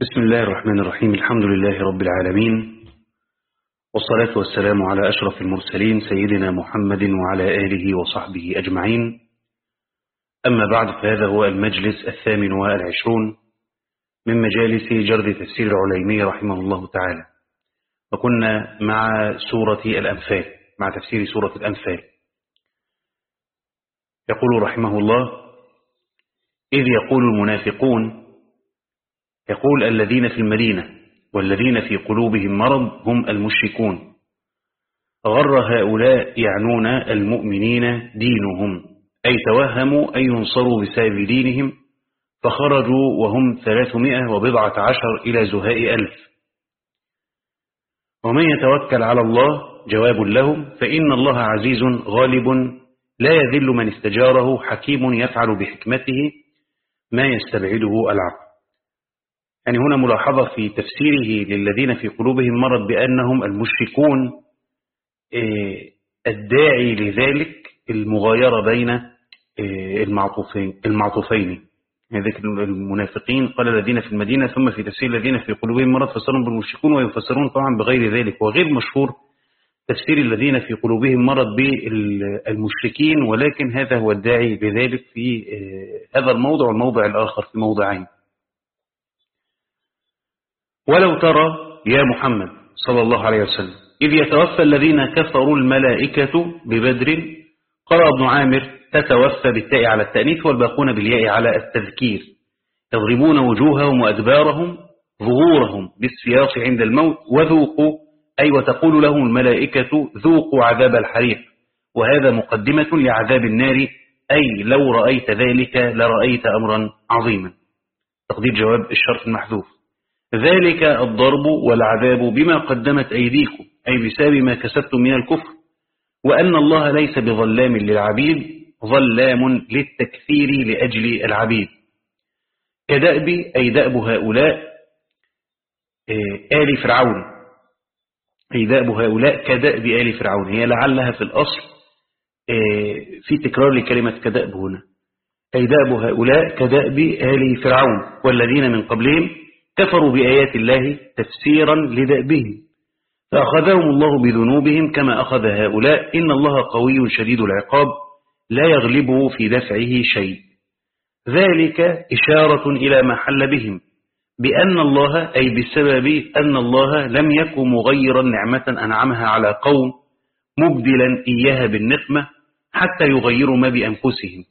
بسم الله الرحمن الرحيم. الحمد لله رب العالمين. والصلاة والسلام على أشرف المرسلين سيدنا محمد وعلى آله وصحبه أجمعين. أما بعد فهذا هو المجلس الثامن والعشرون من مجالس جرد تفسير العليمي رحمه الله تعالى. وكنا مع سورة الأنفال مع تفسير سورة الأنفال. يقول رحمه الله إذ يقول المنافقون يقول الذين في المدينة والذين في قلوبهم مرض هم المشركون. غر هؤلاء يعنون المؤمنين دينهم أي توهموا أن ينصروا بسبب دينهم فخرجوا وهم ثلاثمائة وبضعة عشر إلى زهاء ألف. ومن يتوكل على الله جواب لهم فإن الله عزيز غالب لا يذل من استجاره حكيم يفعل بحكمته ما يستبعده العقل. يعني هنا ملاحظة في تفسيره للذين في قلوبهم مرض بأنهم المشركون الداعي لذلك المغايرة بين المعطوفين المعطوفين. هذه المنافقين قال الذين في المدينة ثم في تفسير الذين في قلوبهم مرض فسرهم بالمشركون ويفسرون طبعا بغير ذلك. وغير مشهور تفسير الذين في قلوبهم مرض بالمشركين ولكن هذا هو الداعي لذلك في هذا الموضع والموضع الآخر في موضعين. ولو ترى يا محمد صلى الله عليه وسلم. إذ يتوفى الذين كفروا الملائكة ببدر قرأ ابن عامر تتوفى بالتاء على التأنيث والباقون بالياء على التذكير. يضربون وجوههم وأدبارهم ظهورهم بالسياط عند الموت وذوقوا أي وتقول لهم الملائكة ذوقوا عذاب الحريق. وهذا مقدمة لعذاب النار أي لو رأيت ذلك لرأيت أمرا عظيما. تقدير جواب الشرط المحذوف. ذلك الضرب والعذاب بما قدمت أيديكم أي بسبب ما كسبتم من الكفر وأن الله ليس بظلام للعبيد ظلام للتكثير لأجل العبيد. كدأب أي دأب هؤلاء آل فرعون. أي دأب هؤلاء كدأب آل فرعون. هي لعلها في الأصل في تكرار لكلمة كدأب هنا. أي دأب هؤلاء كدأب آل فرعون والذين من قبلهم كفروا بآيات الله تفسيرا لدأبهم فأخذهم الله بذنوبهم كما أخذ هؤلاء. إن الله قوي شديد العقاب لا يغلبه في دفعه شيء. ذلك إشارة إلى ما حل بهم بأن الله أي بسبب أن الله لم يكن مغيرا نعمة أنعمها على قوم مبدلا إياها بالنقمة حتى يغيروا ما بأنفسهم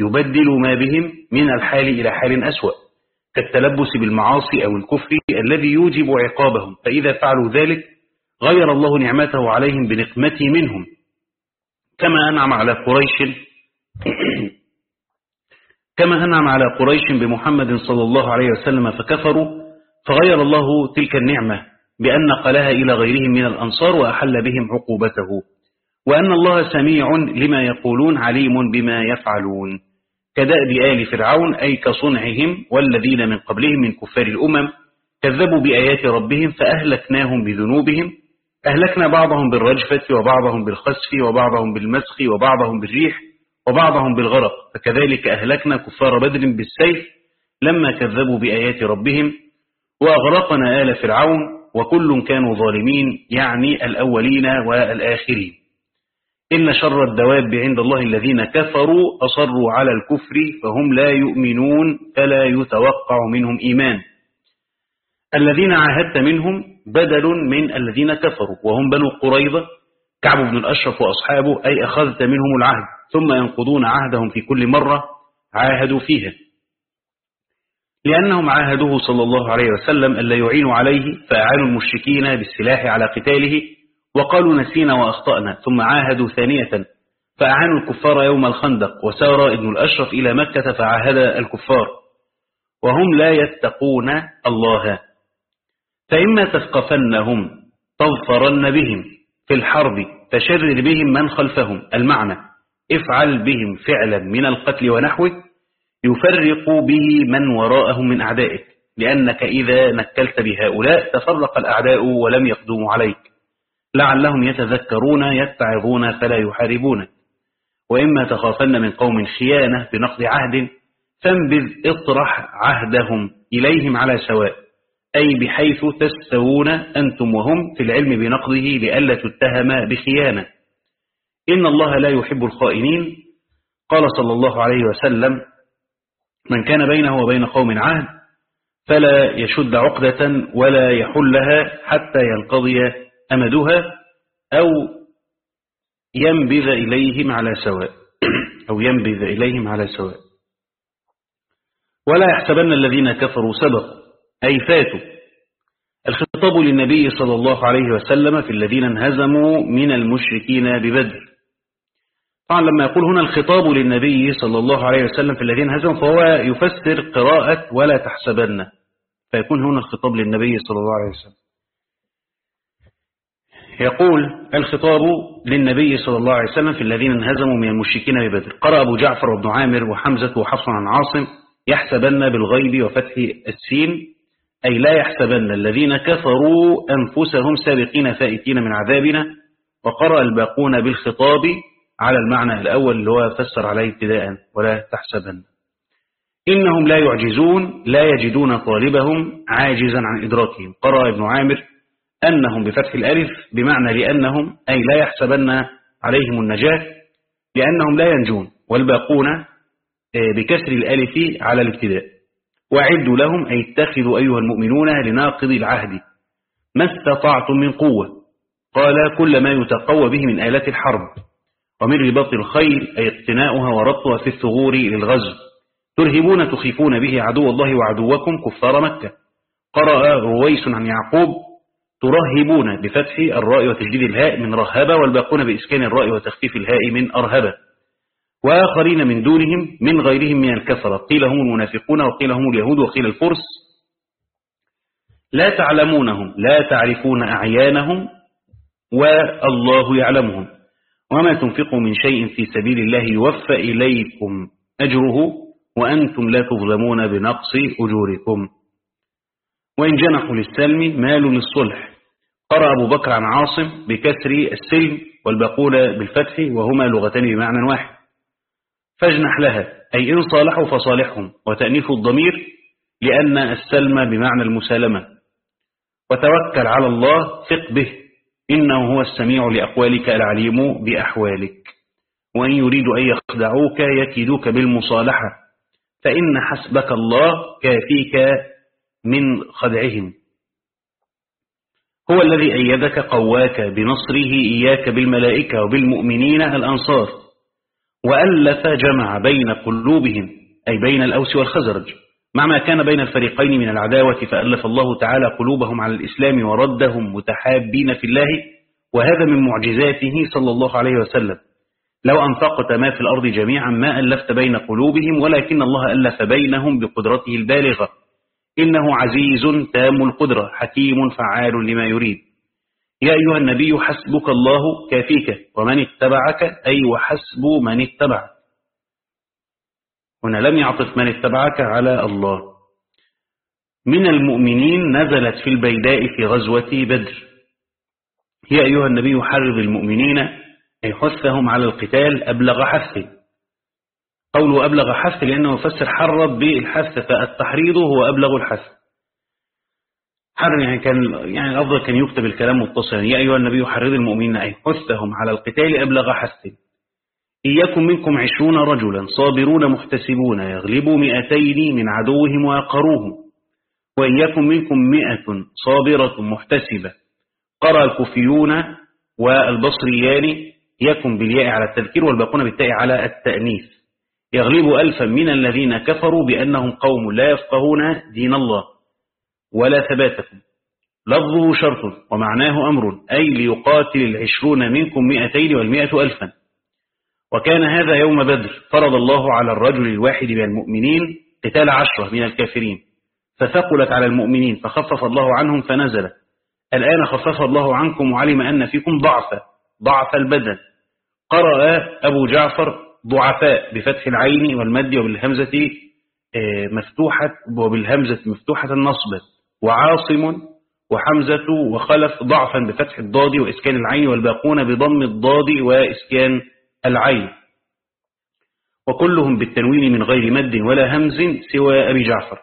يبدل ما بهم من الحال إلى حال أسوأ. كالتلبس بالمعاصي أو الكفر الذي يوجب عقابهم فإذا فعلوا ذلك غير الله نعمته عليهم بنقمته منهم. كما أنعم على قريش كما أنعم على قريش بمحمد صلى الله عليه وسلم فكفروا فغير الله تلك النعمة بأن نقلها إلى غيرهم من الأنصار وأحل بهم عقوبته. وأن الله سميع لما يقولون عليم بما يفعلون. كدأب آل فرعون أي كصنعهم والذين من قبلهم من كفار الأمم كذبوا بآيات ربهم فأهلكناهم بذنوبهم أهلكنا بعضهم بالرجفة وبعضهم بالخسف وبعضهم بالمسخ وبعضهم بالريح وبعضهم بالغرق فكذلك أهلكنا كفار بدر بالسيف لما كذبوا بآيات ربهم وأغرقنا آل فرعون وكل كانوا ظالمين يعني الأولين والآخرين. إن شر الدواب عند الله الذين كفروا أصروا على الكفر فهم لا يؤمنون فلا يتوقع منهم إيمان. الذين عاهدت منهم بدل من الذين كفروا وهم بنو قريظة كعب بن الأشرف وأصحابه أي أخذت منهم العهد ثم ينقضون عهدهم في كل مرة عاهدوا فيها. لأنهم عاهدوه صلى الله عليه وسلم ألا يعينوا عليه فأعانوا المشركين بالسلاح على قتاله وقالوا نسينا وأخطأنا ثم عاهدوا ثانية فأعانوا الكفار يوم الخندق وسار ابن الأشرف إلى مكة فعاهد الكفار. وهم لا يتقون الله. فإما تثقفنهم تظفرن بهم في الحرب فشرر بهم من خلفهم. المعنى افعل بهم فعلا من القتل ونحوه يفرق به من وراءهم من أعدائك لأنك إذا نكلت بهؤلاء تفرق الأعداء ولم يقدموا عليك. لعلهم يتذكرون يتعظون فلا يحاربونك وإما تخافن من قوم خيانة بنقض عهد فانبذ اطرح عهدهم إليهم على سواء. أي بحيث تستوون أنتم وهم في العلم بنقضه لئلا تتهم بخيانة. إن الله لا يحب الخائنين. قال صلى الله عليه وسلم من كان بينه وبين قوم عهد فلا يشد عقدة ولا يحلها حتى ينقضي أمدها أو ينبذ إليهم على سواء. أو ينبذ إليهم على سواء. ولا يحسبن الذين كفروا سبقوا أي فاتوا. الخطاب للنبي صلى الله عليه وسلم في الذين انهزموا من المشركين ببدر. طبعا لما يقول هنا الخطاب للنبي صلى الله عليه وسلم في الذين انهزموا فهو يفسر قراءة ولا تحسبن. فيكون هنا الخطاب للنبي صلى الله عليه وسلم. يقول الخطاب للنبي صلى الله عليه وسلم في الذين انهزموا من المشركين ببدر. قرأ أبو جعفر وابن عامر وحمزة وحفص عن عاصم يحسبن بالغيب وفتح السين. أي لا يحسبن الذين كفروا أنفسهم سابقين فائتين من عذابنا. وقرأ الباقون بالخطاب على المعنى الأول اللي هو فسر عليه ابتداء ولا تحسبن. إنهم لا يعجزون لا يجدون طالبهم عاجزا عن إدراكهم. قرأ ابن عامر أنهم بفتح الألف بمعنى لأنهم أي لا يحسبن عليهم النجاة لأنهم لا ينجون والباقون بكسر الألف على الابتداء. وعدوا لهم أي اتخذوا أيها المؤمنون لناقض العهد. ما استطعتم من قوة. قال كل ما يتقوى به من آلات الحرب ومن رباط الخيل أي اقتناؤها وربطها في الثغور للغزو. ترهبون تخيفون به عدو الله وعدوكم كفار مكة. قرأ رويس عن يعقوب ترهبون بفتح الراء وتجديد الهاء من رهبة والباقون بإسكان الراء وتخفيف الهاء من أرهبة. وآخرين من دونهم من غيرهم من الكفرة قيل هم المنافقون وقيل هم اليهود وقيل الفرس. لا تعلمونهم لا تعرفون أعيانهم والله يعلمهم. وما تنفقوا من شيء في سبيل الله يوفى إليكم أجره وأنتم لا تظلمون بنقص أجوركم. وإن جنحوا للسلم مالوا للصلح قرأ أبو بكر عن عاصم بكسر السلم والباقون بالفتح وهما لغتان بمعنى واحد. فاجنح لها أي إن صالحوا فصالحهم وتأنيف الضمير لأن السلم بمعنى المسالمة. وتوكل على الله ثق به إنه هو السميع لأقوالك العليم بأحوالك. وإن يريدوا أن يخدعوك يكيدوك بالمصالحة. فإن حسبك الله كافيك من خدعهم. هو الذي أيدك قواك بنصره إياك بالملائكة وبالمؤمنين الأنصار وألف جمع بين قلوبهم أي بين الأوس والخزرج مع ما كان بين الفريقين من العداوة فألف الله تعالى قلوبهم على الإسلام وردهم متحابين في الله وهذا من معجزاته صلى الله عليه وسلم. لو أنفقت ما في الأرض جميعا ما ألفت بين قلوبهم ولكن الله ألف بينهم بقدرته البالغة. إنه عزيز تام القدرة حكيم فعال لما يريد. يا أيها النبي حسبك الله كافيك ومن اتبعك أي وحسب من اتبعك. هنا لم يعطف من اتبعك على الله. من المؤمنين نزلت في البيداء في غزوة بدر. يا أيها النبي حرض المؤمنين أي حثهم على القتال أبلغ حثه قوله أبلغ حث لأنه يفسر حرض بالحث فالتحريض هو أبلغ الحث. حر يعني كان يعني الأفضل كان يكتب الكلام متصلا. يا أيها النبي حرض المؤمنين أي حثهم على القتال أبلغ حث. يكن منكم عشرون رجلا صابرون محتسبون يغلبوا مئتين من عدوهم ويقروهم وإن يكن منكم مئة صابرة محتسبة. قرأ الكوفيون والبصريان يكن بالياء على التذكير والباقون بالتاء على التأنيث. يغلب ألفا من الذين كفروا بأنهم قوم لا يفقهون دين الله ولا ثباتكم لفظه شرط ومعناه أمر أي ليقاتل العشرون منكم مئتين والمئة ألفا. وكان هذا يوم بدر فرض الله على الرجل الواحد من المؤمنين قتال عشرة من الكافرين فثقلت على المؤمنين فخفف الله عنهم فنزل الآن خفف الله عنكم وعلم أن فيكم ضعفا ضعف البدن. قرأ أبو جعفر ضعفاء بفتح العين والمد وبالهمزة مفتوحة وبالهمزة مفتوحة النصب وعاصم وحمزة وخلف ضعفا بفتح الضاد وإسكان العين والباقون بضم الضاد وإسكان العين. وكلهم بالتنوين من غير مد ولا همز سوى أبي جعفر.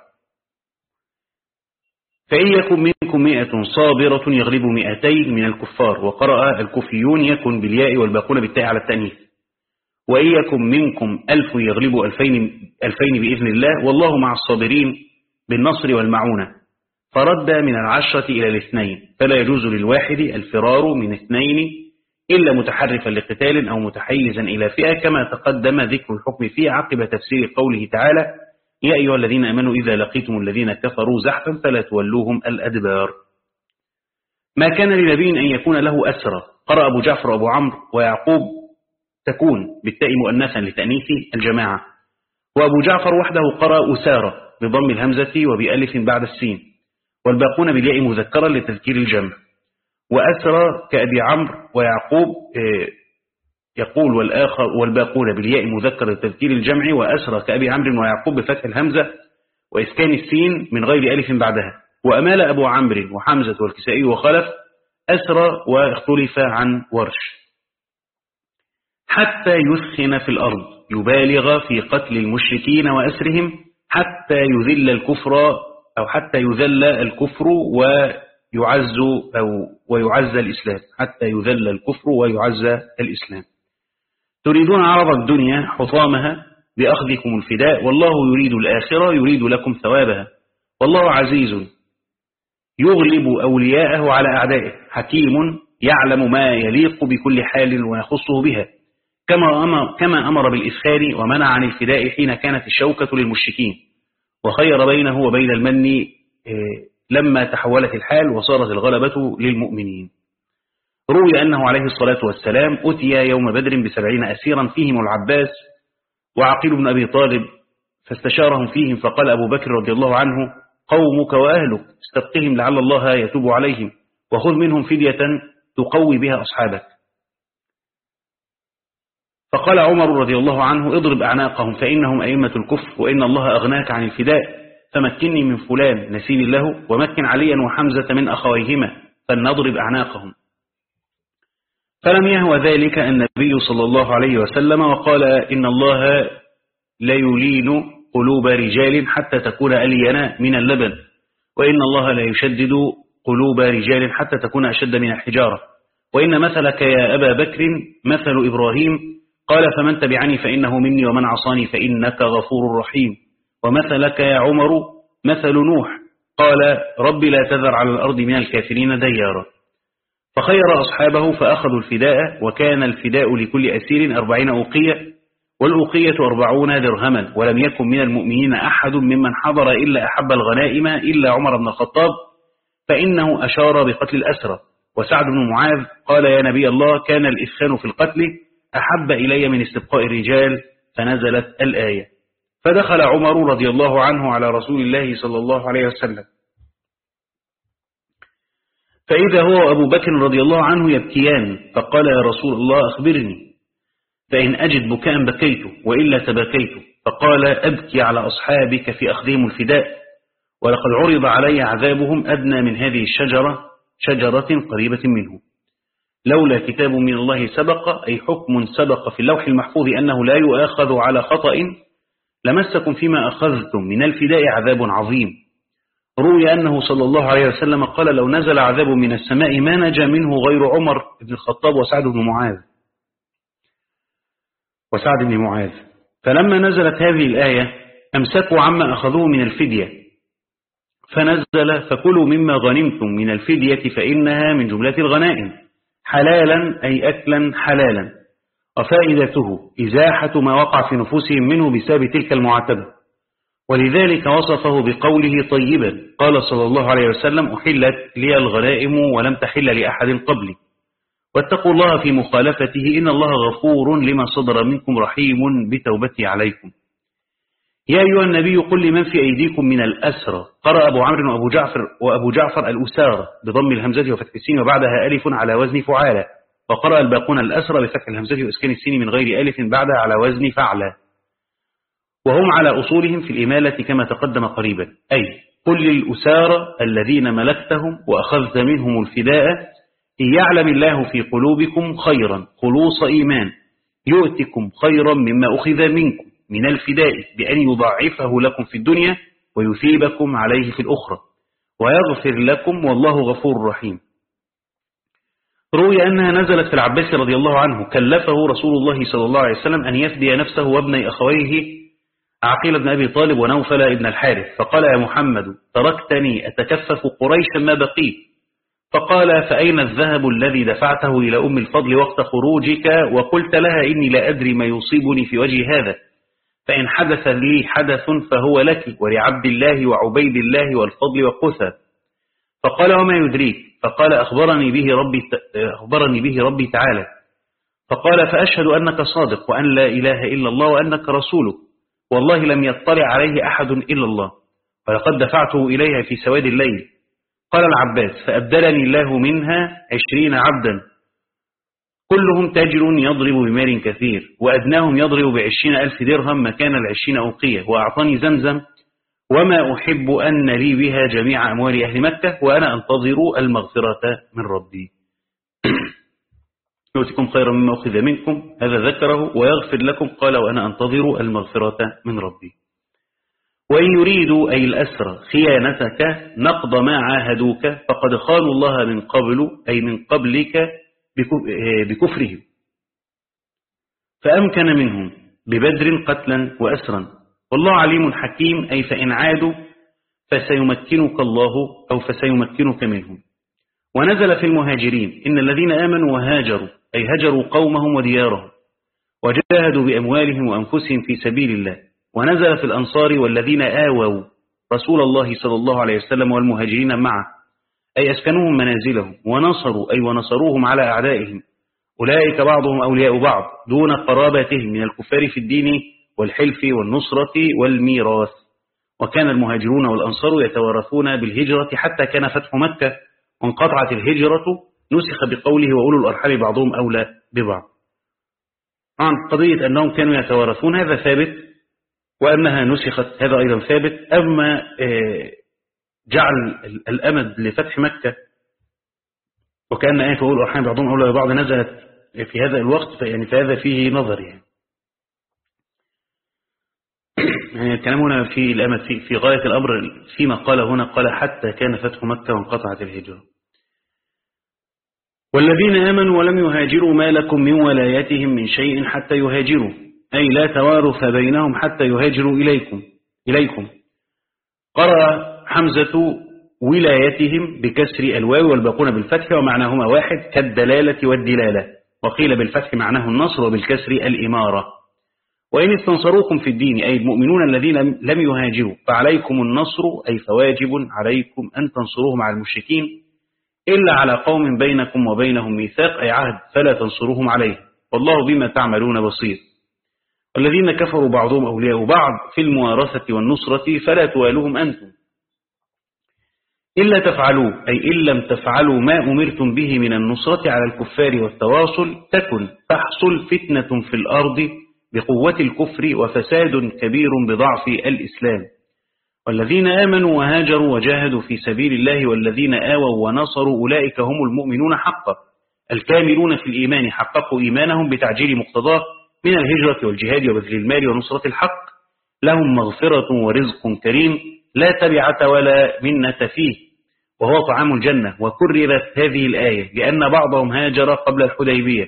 فإن يكن منكم مئة صابرة يغلب مئتين من الكفار وقرأ الكوفيون يكن بالياء والباقون بالتاء على التأنيث. وإن يكن منكم ألف يغلب ألفين, ألفين بإذن الله والله مع الصابرين بالنصر والمعونة. فرد من العشرة إلى الاثنين فلا يجوز للواحد الفرار من اثنين إلا متحرفا لقتال أو متحيزا إلى فئة كما تقدم ذكر الحكم فيه عقب تفسير قوله تعالى يا أيها الذين أمنوا إذا لقيتم الذين كفروا زحفا فلا تولوهم الأدبار. ما كان لنبي أن يكون له أسرى قرأ أبو جعفر وأبو عمرو ويعقوب تكون بالتاء مؤنثا لتأنيث الجماعة. وأبو جعفر وحده قرأ أسارة بضم الهمزة وبألف بعد السين والباقون بالياء مذكرا لتذكير الجمع. وأسرى كأبي عمرو ويعقوب آه، يقول والآخر والباقون بالياء مذكر لتذكير الجمع وأسرى كأبي عمرو ويعقوب بفتح الهمزة وإسكان السين من غير ألف بعدها. وأمال أبو عمرو وحمزة والكسائي وخلف أسرى واختلف عن ورش. حتى يثخن في الأرض يبالغ في قتل المشركين وأسرهم حتى يذل الكفر أو حتى يذل الكفر ويعز أو ويعز الإسلام حتى يذل الكفر ويعز الإسلام. تريدون عرض الدنيا حطامها بأخذكم الفداء والله يريد الآخرة يريد لكم ثوابها. والله عزيز يغلب أولياءه على أعدائه حكيم يعلم ما يليق بكل حال ويخصه بها. كما أمر, كما أمر بالإسخار ومنع عن الفداء حين كانت الشوكة للمشركين. وخير بينه وبين المن آه، لما تحولت الحال وصارت الغلبة للمؤمنين. روي أنه عليه الصلاة والسلام أتي يوم بدر بسبعين أسيرا فيهم العباس وعقيل بن أبي طالب فاستشارهم فيهم فقال أبو بكر رضي الله عنه قومك وأهلك استبقهم لعل الله يتوب عليهم وخذ منهم فدية تقوي بها أصحابك. فقال عمر رضي الله عنه اضرب أعناقهم فإنهم أئمة الكفر وإن الله أغناك عن الفداء فمكنني من فلان نسيب له ومكن عليا وحمزة من أخويهما فلنضرب أعناقهم. فلم يهوى ذلك النبي صلى الله عليه وسلم وقال إن الله لا يلين قلوب رجال حتى تكون ألينا من اللبن وإن الله لا يشدد قلوب رجال حتى تكون أشد من الحجارة وإن مثلك يا أبا بكر مثل إبراهيم قال فمن تبعني فإنه مني ومن عصاني فإنك غفور رحيم. ومثلك يا عمر مثل نوح. قال رب لا تذر على الأرض من الكافرين ديارا. فخير أصحابه فأخذوا الفداء وكان الفداء لكل أسير أربعين أوقية والأوقية أربعون درهما ولم يكن من المؤمنين أحد ممن حضر إلا أحب الغنائم إلا عمر بن الخطاب فإنه أشار بقتل الأسرى وسعد بن معاذ قال يا نبي الله كان الإسخان في القتل أحب إلي من استبقاء الرجال فنزلت الآية. فدخل عمر رضي الله عنه على رسول الله صلى الله عليه وسلم. فإذا هو أبو بكر رضي الله عنه يبكيان فقال يا رسول الله أخبرني. فإن أجد بكاء بكيت وإلا تبكيت. فقال أبكي على أصحابك في أخذهم الفداء. ولقد عرض علي عذابهم أدنى من هذه الشجرة شجرة قريبة منه. لولا كتاب من الله سبق أي حكم سبق في اللوح المحفوظ أنه لا يؤاخذ على خطأ لمسكم فيما أخذتم من الفداء عذاب عظيم. روي أنه صلى الله عليه وسلم قال لو نزل عذاب من السماء ما نجا منه غير عمر بن الخطاب وسعد بن معاذ. وسعد بن معاذ. فلما نزلت هذه الآية أمسكوا عما أخذوه من الفدية. فنزل فكلوا مما غنمتم من الفدية فإنها من جملة الغنائم. حلالا أي أكلا حلالا. وفائدته إزاحة ما وقع في نفوسهم منه بسبب تلك المعاتبة. ولذلك وصفه بقوله طيبا قال صلى الله عليه وسلم أحلت لي الغنائم ولم تحل لأحد قبلي. واتقوا الله في مخالفته إن الله غفور لما صدر منكم رحيم بتوبته عليكم. يا أيها النبي قل لمن في أيديكم من الأسرى؟ قرأ أبو عمرو وأبو جعفر, وأبو جعفر الأسار بضم الهمزة وفتح السين وبعدها ألف على وزن فعالة وقرأ الباقون الأسرى بفتح الهمزة وإسكان السين من غير ألف بعدها على وزن فعلة وهم على أصولهم في الإمالة كما تقدم قريبا. أي قل للأسارى الذين ملكتهم وأخذت منهم الفداء إن يعلم الله في قلوبكم خيرا خلوص إيمان يؤتكم خيرا مما أخذ منكم. من الفداء بأن يضاعفه لكم في الدنيا ويثيبكم عليه في الأخرى. ويغفر لكم والله غفور رحيم. روي أنها نزلت في العباس رضي الله عنه كلفه رسول الله صلى الله عليه وسلم أن يفدي نفسه وابن أخويه عقيل بن أبي طالب ونوفل بن الحارث فقال يا محمد تركتني أتكفف قريشا ما بقيت فقال فأين الذهب الذي دفعته إلى أم الفضل وقت خروجك؟ وقلت لها إني لا أدري ما يصيبني في وجه هذا. فإن حدث لي حدث فهو لك ولعبد الله وعبيد الله والفضل وقثى فقال وما يدريك؟ فقال أخبرني به ربي, أخبرني به ربي تعالى. فقال فأشهد أنك صادق وأن لا إله إلا الله وأنك رسوله والله لم يطلع عليه أحد إلا الله. ولقد دفعته إليها في سواد الليل. قال العباس فأبدلني الله منها عشرين عبدا. كلهم تاجر يضرب بمال كثير وأدناهم يضرب بعشرين ألف درهم مكان العشرين أوقية. وأعطاني زمزم وما أحب أن لي بها جميع أموال أهل مكة وأنا أنتظر المغفرة من ربي. يؤتكم خيرا مما أخذ منكم هذا ذكره ويغفر لكم قال وأنا أنتظر المغفرة من ربي. وإن يريدوا أي الأسر خيانتك نقض ما عاهدوك فقد خانوا الله من قبل أي من قبلك بكفرهم. فأمكن منهم ببدر قتلا وأسرا. والله عليم حكيم أي فإن عادوا فسيمكنك الله أو فسيمكنك منهم. ونزل في المهاجرين إن الذين آمنوا وهاجروا أي هجروا قومهم وديارهم وجاهدوا بأموالهم وأنفسهم في سبيل الله. ونزل في الأنصار والذين آووا رسول الله صلى الله عليه وسلم والمهاجرين معه. أي أسكنوهم منازلهم ونصروا أي ونصروهم على أعدائهم. أولئك بعضهم أولياء بعض دون قرابتهم من الكفار في الدين والحلف والنصرة والميراث. وكان المهاجرون والأنصار يتوارثون بالهجرة حتى كان فتح مكة وانقطعت الهجرة. نسخ بقوله وأولو الأرحام بعضهم أولى ببعض. عن قضية أنهم كانوا يتوارثون هذا ثابت وأنها نسخت هذا أيضا ثابت. أما جعل الأمد لفتح مكة. وكأن آية وأولو الأرحام بعضهم أولى ببعض نزلت في هذا الوقت يعني فهذا فيه نظر يعني. يعني الكلام هنا في الأمد في, في غاية الأمر فيما قال هنا قال حتى كان فتح مكة وانقطعت الهجرة. والذين آمنوا ولم يهاجروا ما لكم من ولايتهم من شيء حتى يهاجروا. أي لا توارث بينهم حتى يهاجروا إليكم إليكم. قرأ حمزة ولايتهم بكسر الواو والباقون بالفتح ومعناهما واحد كالدلالة والدلالة. وقيل بالفتح معناه النصر وبالكسر الإمارة. وإن استنصروكم في الدين أي المؤمنون الذين لم يهاجروا فعليكم النصر أي فواجب عليكم أن تنصروهم على المشركين. إلا على قوم بينكم وبينهم ميثاق أي عهد فلا تنصروهم عليه. والله بما تعملون بصير. والذين كفروا بعضهم أولياء بعض في الموارثة والنصرة فلا توالوهم أنتم. إلا تفعلوا أي إن لم تفعلوا ما أمرتم به من النصرة على الكفار والتواصل تكن تحصل فتنة في الأرض بقوة الكفر وفساد كبير بضعف الإسلام. والذين آمنوا وهاجروا وجاهدوا في سبيل الله والذين آووا ونصروا أولئك هم المؤمنون حقا. الكاملون في الإيمان حققوا إيمانهم بتعجيل مقتضاه من الهجرة والجهاد وبذل المال ونصرة الحق. لهم مغفرة ورزق كريم. لا تبعة ولا منة فيه وهو طعام الجنة. وكررت هذه الآية لأن بعضهم هاجر قبل الحديبية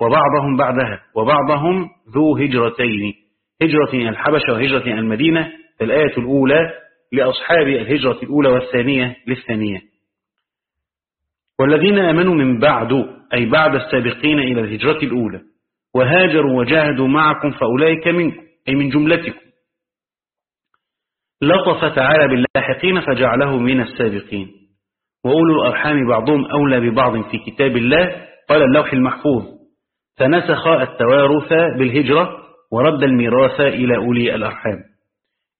وبعضهم بعدها وبعضهم ذو هجرتين. هجرة إلى الحبشة وهجرة إلى المدينة الآية الأولى لأصحاب الهجرة الأولى والثانية للثانية. والذين آمنوا من بعد أي بعد السابقين إلى الهجرة الأولى وهاجروا وجاهدوا معكم فأولئك منكم أي من جملتكم. لطف تعالى باللاحقين فجعله من السابقين. وأولو الأرحام بعضهم أولى ببعض في كتاب الله قال اللوح المحفوظ. فنسخ التوارث بالهجرة ورد الميراث إلى أولي الأرحام.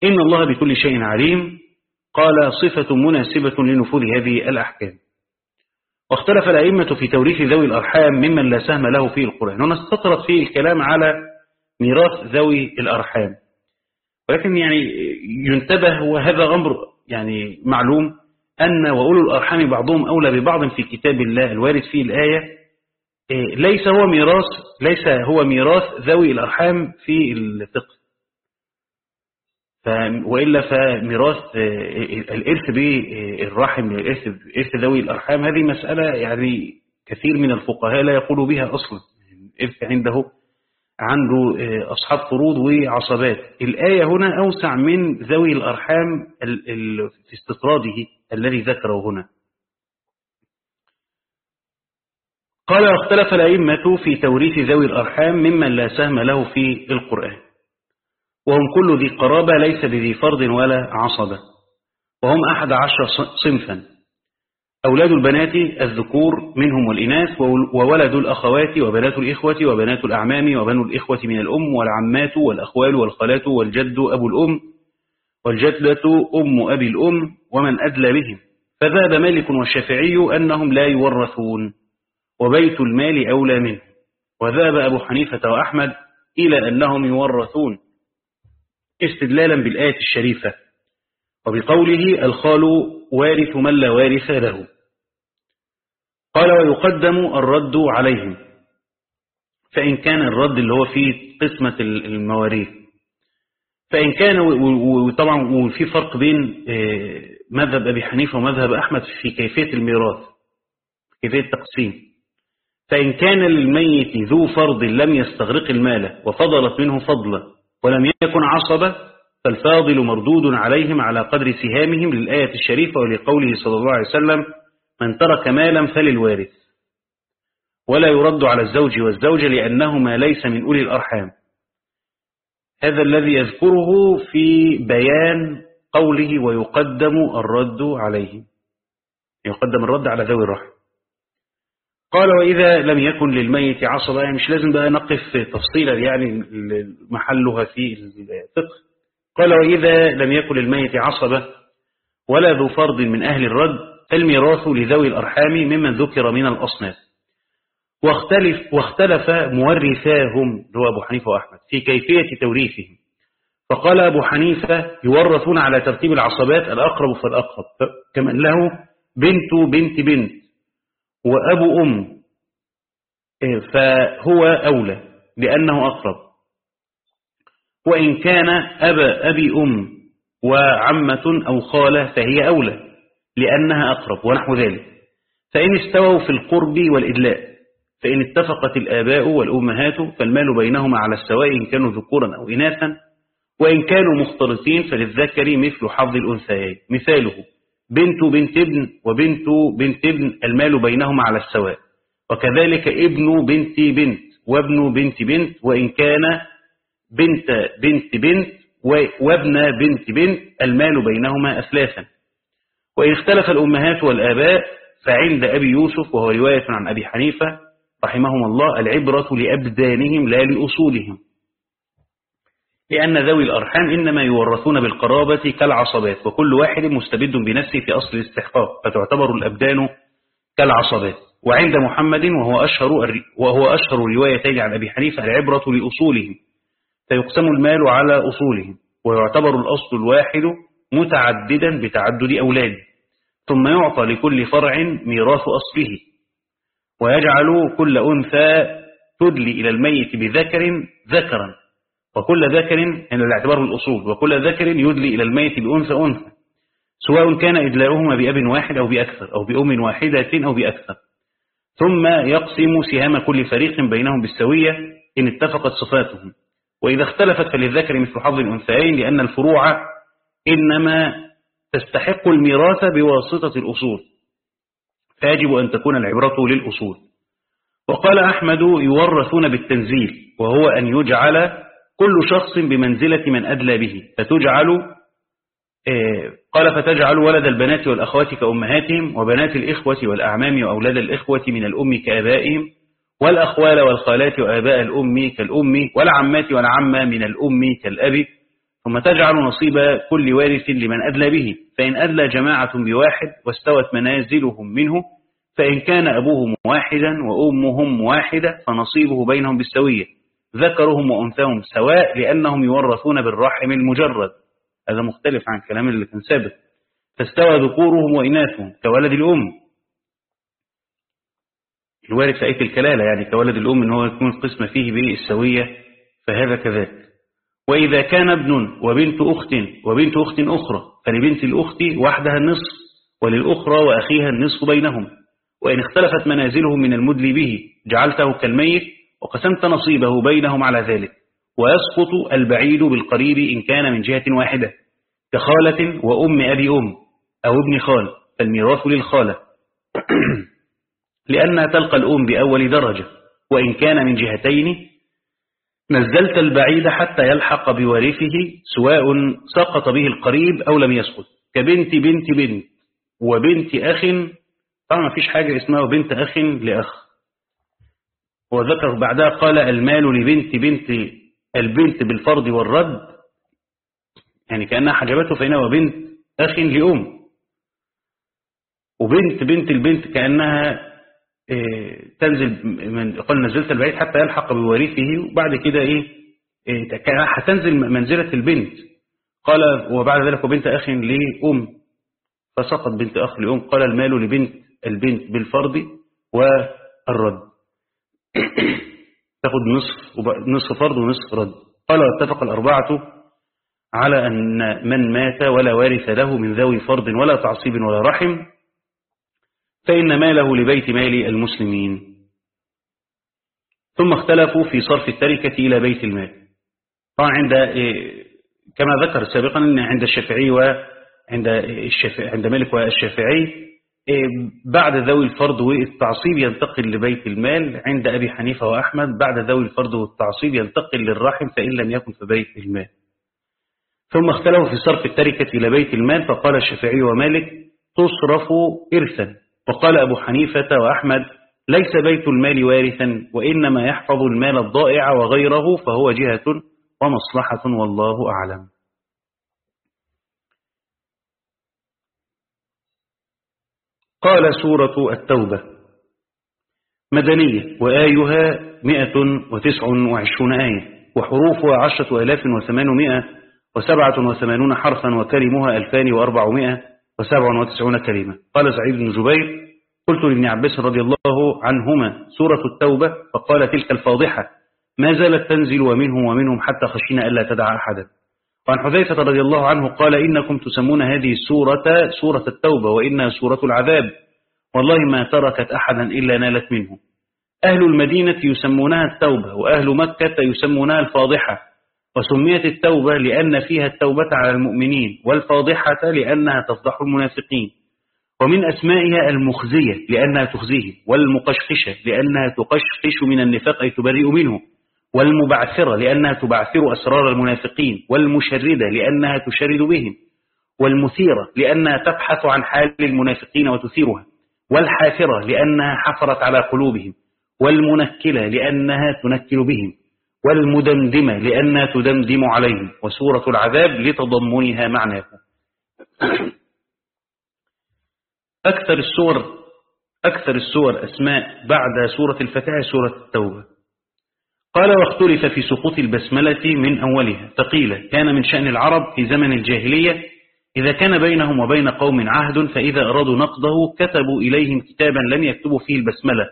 إن الله بكل شيء عليم قال صفة مناسبة لنفوذ هذه الأحكام. واختلف الأئمة في توريث ذوي الأرحام ممن لا سهم له في القرآن هنا استطرت فيه الكلام على ميراث ذوي الأرحام. ولكن يعني ينتبه وهذا أمر يعني معلوم أن وأولو الأرحام بعضهم أولى ببعض في كتاب الله الوارد فيه الآية ليس هو ميراث ليس هو ميراث ذوي الأرحام في الفقه. وإلا فميراث الإرث بالرحم الإرث إرث ذوي الأرحام هذه مسألة يعني كثير من الفقهاء لا يقولوا بها أصلا الإرث عنده عنده أصحاب فروض وعصبات. الآية هنا أوسع من ذوي الأرحام في استطراده الذي ذكره هنا. قال واختلف الأئمة في توريث ذوي الأرحام ممن لا سهم له في القرآن. وهم كل ذي قرابة ليس بذي فرض ولا عصبة. وهم أحد عشر صنفا. أولاد البنات الذكور منهم والإناث وولد الأخوات وبنات الإخوة وبنات الأعمام وبنو الإخوة من الأم والعمات والأخوال والخالات والجد أبو الأم والجدة أم أبي الأم ومن أدلى بهم. فذهب مالك والشافعي أنهم لا يورثون وبيت المال أولى منه. وذهب أبو حنيفة وأحمد إلى أنهم يورثون استدلالا بالآية الشريفة. وبقوله الخال وارث من لا وارث له. قال ويقدم الرد عليهم. فإن كان الرد اللي هو في قسمة المواريث. فإن كان وطبعا وفي فرق بين مذهب أبي حنيفة ومذهب أحمد في كيفية الميراث كيفية التقسيم. فإن كان للميت ذو فرض لم يستغرق المال وفضلت منه فضلا ولم يكن عصبة فالفاضل مردود عليهم على قدر سهامهم للآية الشريفة ولقوله صلى الله عليه وسلم من ترك مالا فللوارث. ولا يرد على الزوج والزوجة لأنهما ليس من أولي الأرحام. هذا الذي يذكره في بيان قوله ويقدم الرد عليه. يقدم الرد على ذوي الرحم. قال وإذا لم يكن للميت عصبة يعني مش لازم بقى نقف تفصيلا يعني محلها في الفقه. قال وإذا لم يكن للميت عصبة ولا ذو فرض من أهل الرد الميراث لذوي الأرحام ممن ذكر من الأصناف. واختلف, واختلف مورثاهم هو أبو حنيفة وأحمد في كيفية توريثهم. فقال أبو حنيفة يورثون على ترتيب العصبات الأقرب فالأقرب. كمن له بنت بنت بنت وأبو أم فهو أولى لأنه أقرب. وإن كان أبا أبي أم وعمة أو خالة فهي أولى لأنها أقرب ونحو ذلك. فإن استووا في القرب والإدلاء فإن اتفقت الآباء والأمهات فالمال بينهما على السواء إن كانوا ذكورا أو إناثا وإن كانوا مختلطين فللذكر مثل حظ الأنثيين مثاله بنت بنت ابن وبنت بنت ابن المال بينهما على السواء. وكذلك ابن بنت بنت وابن بنت بنت وإن كان بنت بنت بنت وابن بنت بنت المال بينهما أثلاثا. وإن اختلف الأمهات والآباء فعند أبي يوسف وهو رواية عن أبي حنيفة رحمهم الله العبرة لأبدانهم لا لأصولهم. لأن ذوي الأرحام إنما يورثون بالقرابة كالعصبات وكل واحد مستبد بنفسه في أصل الاستحقاق فتعتبر الأبدان كالعصبات. وعند محمد وهو أشهر, وهو أشهر روايتين عن أبي حنيفة العبرة لأصولهم. فيقسم المال على أصولهم ويعتبر الأصل الواحد متعددا بتعدد أولاده ثم يعطى لكل فرع ميراث أصله ويجعل كل أنثى تدلي إلى الميت بذكر ذكرا وكل ذكر يعني الاعتبار الأصول وكل ذكر يدلي إلى الميت بأنثى أنثى سواء كان إدلاؤهما بأب واحد أو بأكثر أو بأم واحدة أو بأكثر. ثم يقسم سهام كل فريق بينهم بالسوية إن اتفقت صفاتهم. وإذا اختلفت فللذكر مثل حظ الأنثيين لأن الفروع إنما تستحق الميراث بواسطة الأصول. فيجب أن تكون العبرة للأصول. وقال أحمد يورثون بالتنزيل وهو أن يجعل كل شخص بمنزلة من أدلى به. فتجعل قال فتجعل ولد البنات والأخوات كأمهاتهم وبنات الإخوة والأعمام وأولاد الإخوة من الأم كآبائهم والأخوال والخالات وآباء الأم كالأم والعمات والعمة من الأم كالأب ثم تجعل نصيب كل وارث لمن أدلى به. فإن أدلى جماعة بواحد واستوت منازلهم منه فإن كان أبوهم واحدا وأمهم واحدة فنصيبه بينهم بالسوية. ذكرهم وأنثاهم سواء لأنهم يورثون بالرحم المجرد. هذا مختلف عن كلام اللي كان سابق. فاستوى ذكورهم وإناثهم كولد الأم. الوارث في آية الكلالة يعني كولد الأم إن هو يكون القسم فيه بالسوية فهذا كذلك. وإذا كان ابن وبنت أخت وبنت أخت أخرى فلبنت الأخت وحدها النصف وللأخرى وأخيها النصف بينهم. وإن اختلفت منازلهم من المدلي به جعلته كالميت وقسمت نصيبه بينهم على ذلك. ويسقط البعيد بالقريب إن كان من جهة واحدة كخالة وأم أبي أم أو ابن خال فالميراث للخالة. لأنها تلقى الأم بأول درجة وإن كان من جهتين نزلت البعيد حتى يلحق بوارثه سواء سقط به القريب أو لم يسقط. كبنت بنت بنت وبنت أخ طبعا ما فيش حاجة اسمها بنت أخ لأخ. وذكر بعدها قال المال لبنت بنت البنت بالفرض والرد يعني كأنها حجبته فإنها بنت أخ لأم. وبنت بنت البنت كأنها تنزل من قال نزلت البعيد حتى يلحق بوارثه وبعد كده إيه؟ هتنزل منزلة البنت. قال وبعد ذلك وبنت أخ لأم. فسقط بنت أخ لأم. قال المال لبنت البنت بالفرض والرد. تاخد نصف نصف فرض ونصف رد. قال واتفق الأربعة على أن من مات ولا وارث له من ذوي فرض ولا تعصيب ولا رحم. فإن ماله لبيت مال المسلمين. ثم اختلفوا في صرف التركة إلى بيت المال. طبعا عند كما ذكر سابقا عند الشافعي وعند الشافعي عند مالك والشافعي بعد ذوي الفرض والتعصيب ينتقل لبيت المال عند أبي حنيفة وأحمد. بعد ذوي الفرض والتعصيب ينتقل للرحم فإن لم يكن في بيت المال. ثم اختلفوا في صرف التركة إلى بيت المال فقال الشافعي ومالك تصرف إرثا. وقال أبو حنيفة وأحمد ليس بيت المال وارثا وإنما يحفظ المال الضائع وغيره فهو جهة ومصلحة والله أعلم. قال سورة التوبة مدنية وآيها مئة وتسع وعشرون آية وحروفها عشرة آلاف وثمانمائة وسبعة وثمانون حرفا وكلمها ألفان وأربعمائة وسبع وتسعون كلمة. قال سعيد بن جبير قلت لابن عباس رضي الله عنهما سورة التوبة فقال تلك الفاضحة ما زالت تنزل ومنهم ومنهم حتى خشينا ألا تدع أحدا. وعن حذيفة رضي الله عنه قال إنكم تسمون هذه السورة سورة التوبة وإنها سورة العذاب. والله ما تركت أحدا إلا نالت منه. أهل المدينة يسمونها التوبة وأهل مكة يسمونها الفاضحة. وسميت التوبة لأن فيها التوبة على المؤمنين والفاضحة لأنها تفضح المنافقين. ومن أسمائها المخزية لأنها تخزيه والمقشقشة لأنها تقشقش من النفاق أي تبرئ منه والمبعثرة لأنها تبعثر أسرار المنافقين والمشردة لأنها تشرد بهم والمثيرة لأنها تبحث عن حال المنافقين وتثيرها والحافرة لأنها حفرت على قلوبهم والمنكلة لأنها تنكل بهم والمدمدمة لأنها تدمدم عليهم وسورة العذاب لتضمنها معناه أكثر السور أكثر السور أسماء بعد سورة الفتاة سورة التوبة. قال واختلف في سقوط البسملة من أولها. فقيل كان من شأن العرب في زمن الجاهلية إذا كان بينهم وبين قوم عهد فإذا أرادوا نقضه كتبوا إليهم كتابا لم يكتبوا فيه البسملة.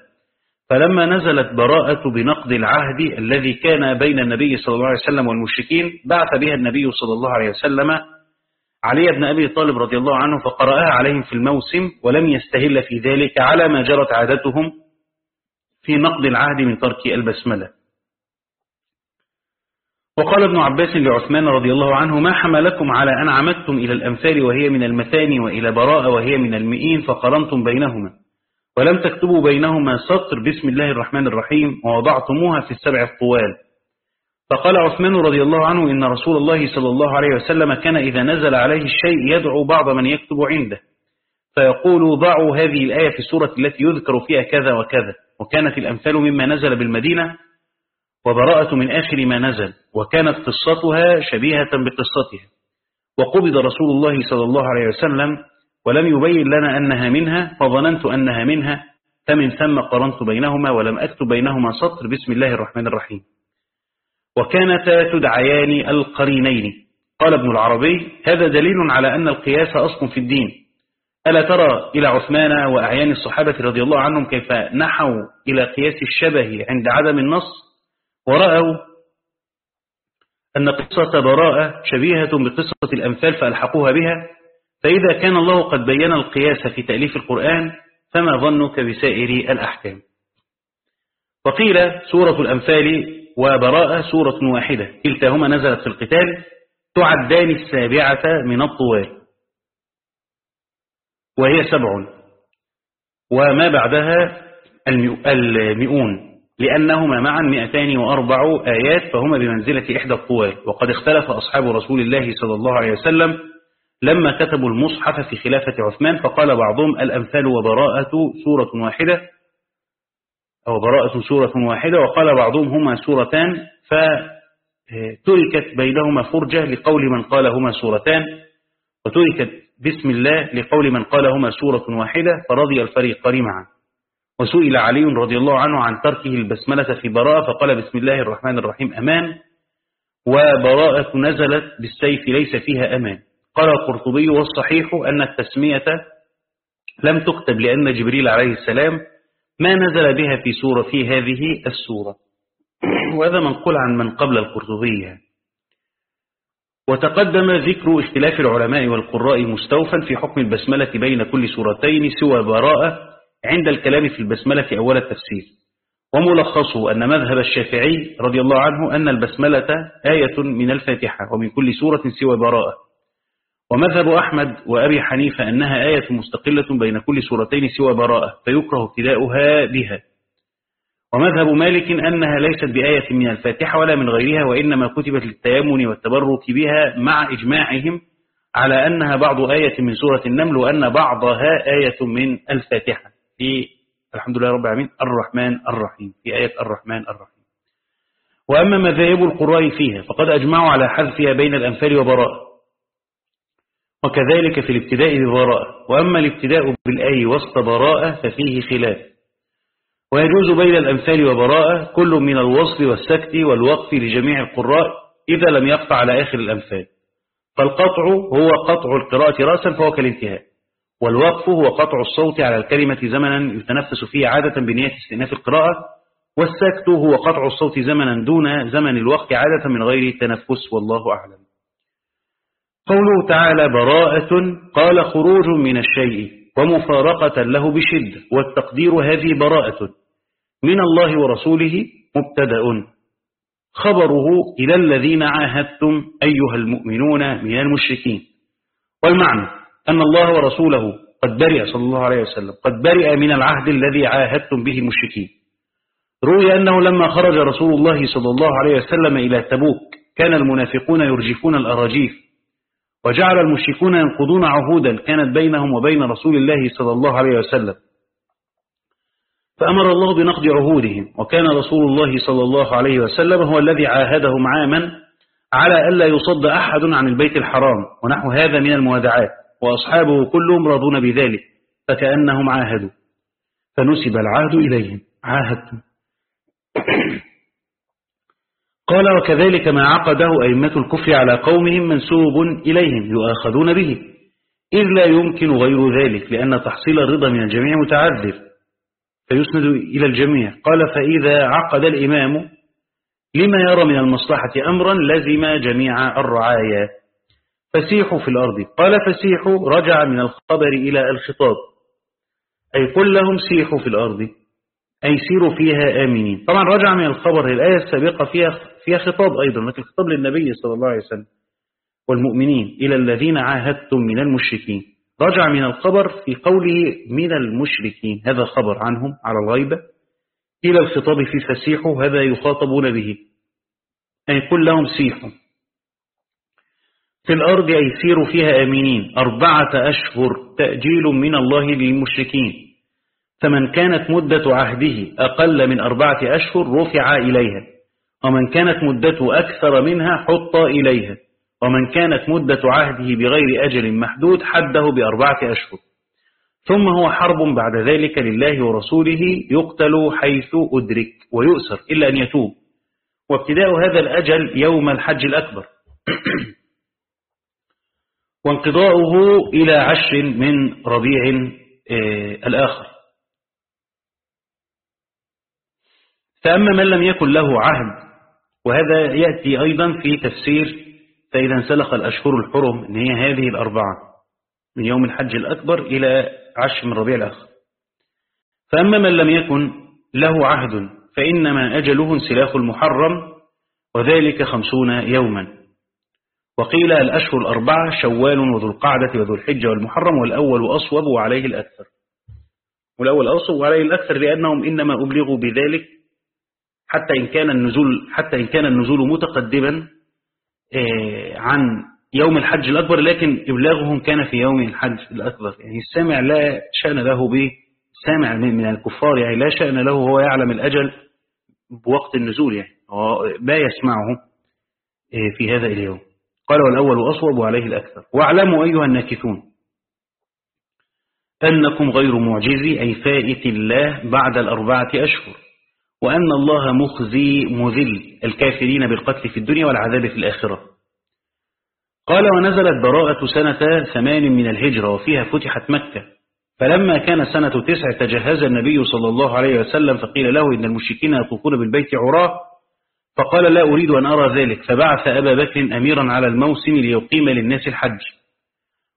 فلما نزلت براءة بنقض العهد الذي كان بين النبي صلى الله عليه وسلم والمشركين بعث بها النبي صلى الله عليه وسلم علي بن أبي طالب رضي الله عنه فقرأها عليهم في الموسم ولم يستهل في ذلك على ما جرت عادتهم في نقض العهد من ترك البسملة. وقال ابن عباس لعثمان رضي الله عنه ما حملكم على أن عمدتم إلى الأمثال وهي من المثاني وإلى براءة وهي من المئين فقرنتم بينهما. ولم تكتبوا بينهما سطر بسم الله الرحمن الرحيم ووضعتموها في السبع الطوال. فقال عثمان رضي الله عنه إن رسول الله صلى الله عليه وسلم كان إذا نزل عليه الشيء يدعو بعض من يكتب عنده. فيقول ضعوا هذه الآية في السورة التي يذكر فيها كذا وكذا. وكانت الأمثال مما نزل بالمدينة وبراءة من آخر ما نزل. وكانت قصتها شبيهة بقصتها. وقبض رسول الله صلى الله عليه وسلم ولم يبين لنا أنها منها فظننت أنها منها. فمن ثم قرنت بينهما ولم أكتب بينهما سطر. بسم الله الرحمن الرحيم. وكانتا تدعيان القرينين. قال ابن العربي هذا دليل على أن القياس أصل في الدين. ألا ترى إلى عثمان وأعيان الصحابة رضي الله عنهم كيف نحوا إلى قياس الشبه عند عدم النص؟ ورأوا أن قصة براءة شبيهة بقصة الأمثال فألحقوها بها. فإذا كان الله قد بين القياس في تأليف القرآن فما ظنك بسائر الأحكام؟ وقيل سورة الأنفال وبراءة سورة واحدة. كلتاهما نزلت في القتال. تعدان السابعة من الطوال. وهي سبع. وما بعدها المئون. لأنهما معا مئتان وأربع آيات فهما بمنزلة إحدى الطوال. وقد اختلف أصحاب رسول الله صلى الله عليه وسلم لما كتبوا المصحف في خلافة عثمان فقال بعضهم الأمثال وبراءة سورة واحدة. أو براءة سورة واحدة وقال بعضهم هما سورتان فتركت بينهما فرجة لقول من قال هما سورتان وتركت بسم الله لقول من قال هما سورة واحدة فرضي الفريقان معا وسئل علي رضي الله عنه عن تركه البسملة في براءة فقال بسم الله الرحمن الرحيم أمان. وبراءة نزلت بالسيف ليس فيها أمان. قال القرطبي والصحيح أن التسمية لم تكتب لأن جبريل عليه السلام ما نزل بها في سورة في هذه السورة؟ وهذا منقول عن من قبل القرطبي. وتقدم ذكر اختلاف العلماء والقراء مستوفى في حكم البسملة بين كل سورتين سوى براءة عند الكلام في البسملة أول التفسير. وملخصه أن مذهب الشافعي رضي الله عنه أن البسملة آية من الفاتحة ومن كل سورة سوى براءة. ومذهب أحمد وأبي حنيفة أنها آية مستقلة بين كل سورتين سوى براءة فيكره ابتداؤها بها. ومذهب مالك أنها ليست بآية من الفاتحة ولا من غيرها وإنما كتبت للتيمن والتبرك بها مع إجماعهم على أنها بعض آية من سورة النمل وأن بعضها آية من الفاتحة. في الحمد لله رب العالمين الرحمن الرحيم في آية الرحمن الرحيم. وأما مذاهب القراء فيها فقد أجمعوا على حذفها بين الأنفال وبراء وكذلك في الابتداء ببراءة. وأما الابتداء بالآي وسط براءة ففيه خلاف. ويجوز بين الأمثال وبراءة كل من الوصل والسكت والوقف لجميع القراء إذا لم يقطع على آخر الأمثال. فالقطع هو قطع القراءة رأسا فهو كالانتهاء. والوقف هو قطع الصوت على الكلمة زمنا يتنفس فيه عادة بنية استئناف القراءة. والسكت هو قطع الصوت زمنا دون زمن الوقت عادة من غير تنفس والله أعلم. قوله تعالى براءة قال خروج من الشيء ومفارقة له بشدة والتقدير هذه براءة من الله ورسوله مبتدأ. خبره إلى الذين عاهدتم أيها المؤمنون من المشركين. والمعنى أن الله ورسوله قد برئ صلى الله عليه وسلم قد برئ من العهد الذي عاهدتم به المشركين. روي أنه لما خرج رسول الله صلى الله عليه وسلم إلى تبوك كان المنافقون يرجفون الأراجيف. وجعل المشركون ينقضون عهودا كانت بينهم وبين رسول الله صلى الله عليه وسلم. فأمر الله بنقض عهودهم وكان رسول الله صلى الله عليه وسلم هو الذي عاهدهم عاما على ألا يصد أحد عن البيت الحرام ونحو هذا من الموادعات وأصحابه كلهم راضون بذلك فكأنهم عاهدوا. فنسب العهد إليهم عاهدتم. قال وكذلك ما عقده أئمة الكفر على قومهم منسوب إليهم يؤاخذون به. إذ لا يمكن غير ذلك لأن تحصيل الرضا من الجميع متعذر. فيسند إلى الجميع. قال فإذا عقد الإمام لما يرى من المصلحة أمرا لزم جميع الرعايا. فسيحوا في الأرض. قال فسيحوا رجع من الخبر إلى الخطاب. أي قل لهم سيحوا في الأرض. أي سيروا فيها آمنين. طبعا رجع من الخبر الآية السابقة فيها, فيها خطاب أيضا لكن خطاب للنبي صلى الله عليه وسلم والمؤمنين إلى الذين عاهدتم من المشركين. رجع من الخبر في قوله من المشركين. هذا خبر عنهم على الغيبة. إلى الخطاب في فسيحوا هذا يخاطبون به. أي قل لهم سيحوا. في الأرض أي سيروا فيها آمنين. أربعة أشهر تأجيل من الله للمشركين. فمن كانت مدة عهده أقل من أربعة أشهر رفع إليها ومن كانت مدته أكثر منها حط إليها ومن كانت مدة عهده بغير أجل محدود حده بأربعة أشهر. ثم هو حرب بعد ذلك لله ورسوله يقتل حيث أدرك ويؤسر إلا أن يتوب. وابتداء هذا الأجل يوم الحج الأكبر. وانقضاؤه إلى عشر من ربيع آه، الآخر. فأما من لم يكن له عهد. وهذا يأتي أيضا في تفسير فإذا انسلخ الأشهر الحرم إن هي هذه الأربعة من يوم الحج الأكبر إلى عشر من ربيع الآخر. فأما من لم يكن له عهد فإنما أجله انسلاخ المحرم وذلك خمسون يوما. وقيل الأشهر الأربعة شوال وذو القعدة وذو الحجة والمحرم والأول أصوب وعليه الأكثر. والأول أصوب وعليه الأكثر لأنهم إنما أبلغوا بذلك حتى إن كان النزول حتى إن كان النزول متقدما آه، عن يوم الحج الأكبر لكن إبلاغهم كان في يوم الحج الأكبر. يعني السامع لا شأن له به سامع من الكفار يعني لا شأن له هو يعلم الأجل بوقت النزول يعني ما يسمعه آه، في هذا اليوم. قال والأول أصوب وعليه الأكثر. واعلموا أيها الناكثون أنكم غير معجزي أي فائت الله بعد الأربعة أشهر. وأن الله مخزي مذل الكافرين بالقتل في الدنيا والعذاب في الآخرة. قال ونزلت براءة سنة ثمان من الهجرة وفيها فتحت مكة. فلما كان سنة تسع تجهز النبي صلى الله عليه وسلم فقيل له إن المشركين يطوفون بالبيت عراة فقال لا أريد أن أرى ذلك فبعث أبا بكر أميرا على الموسم ليقيم للناس الحج.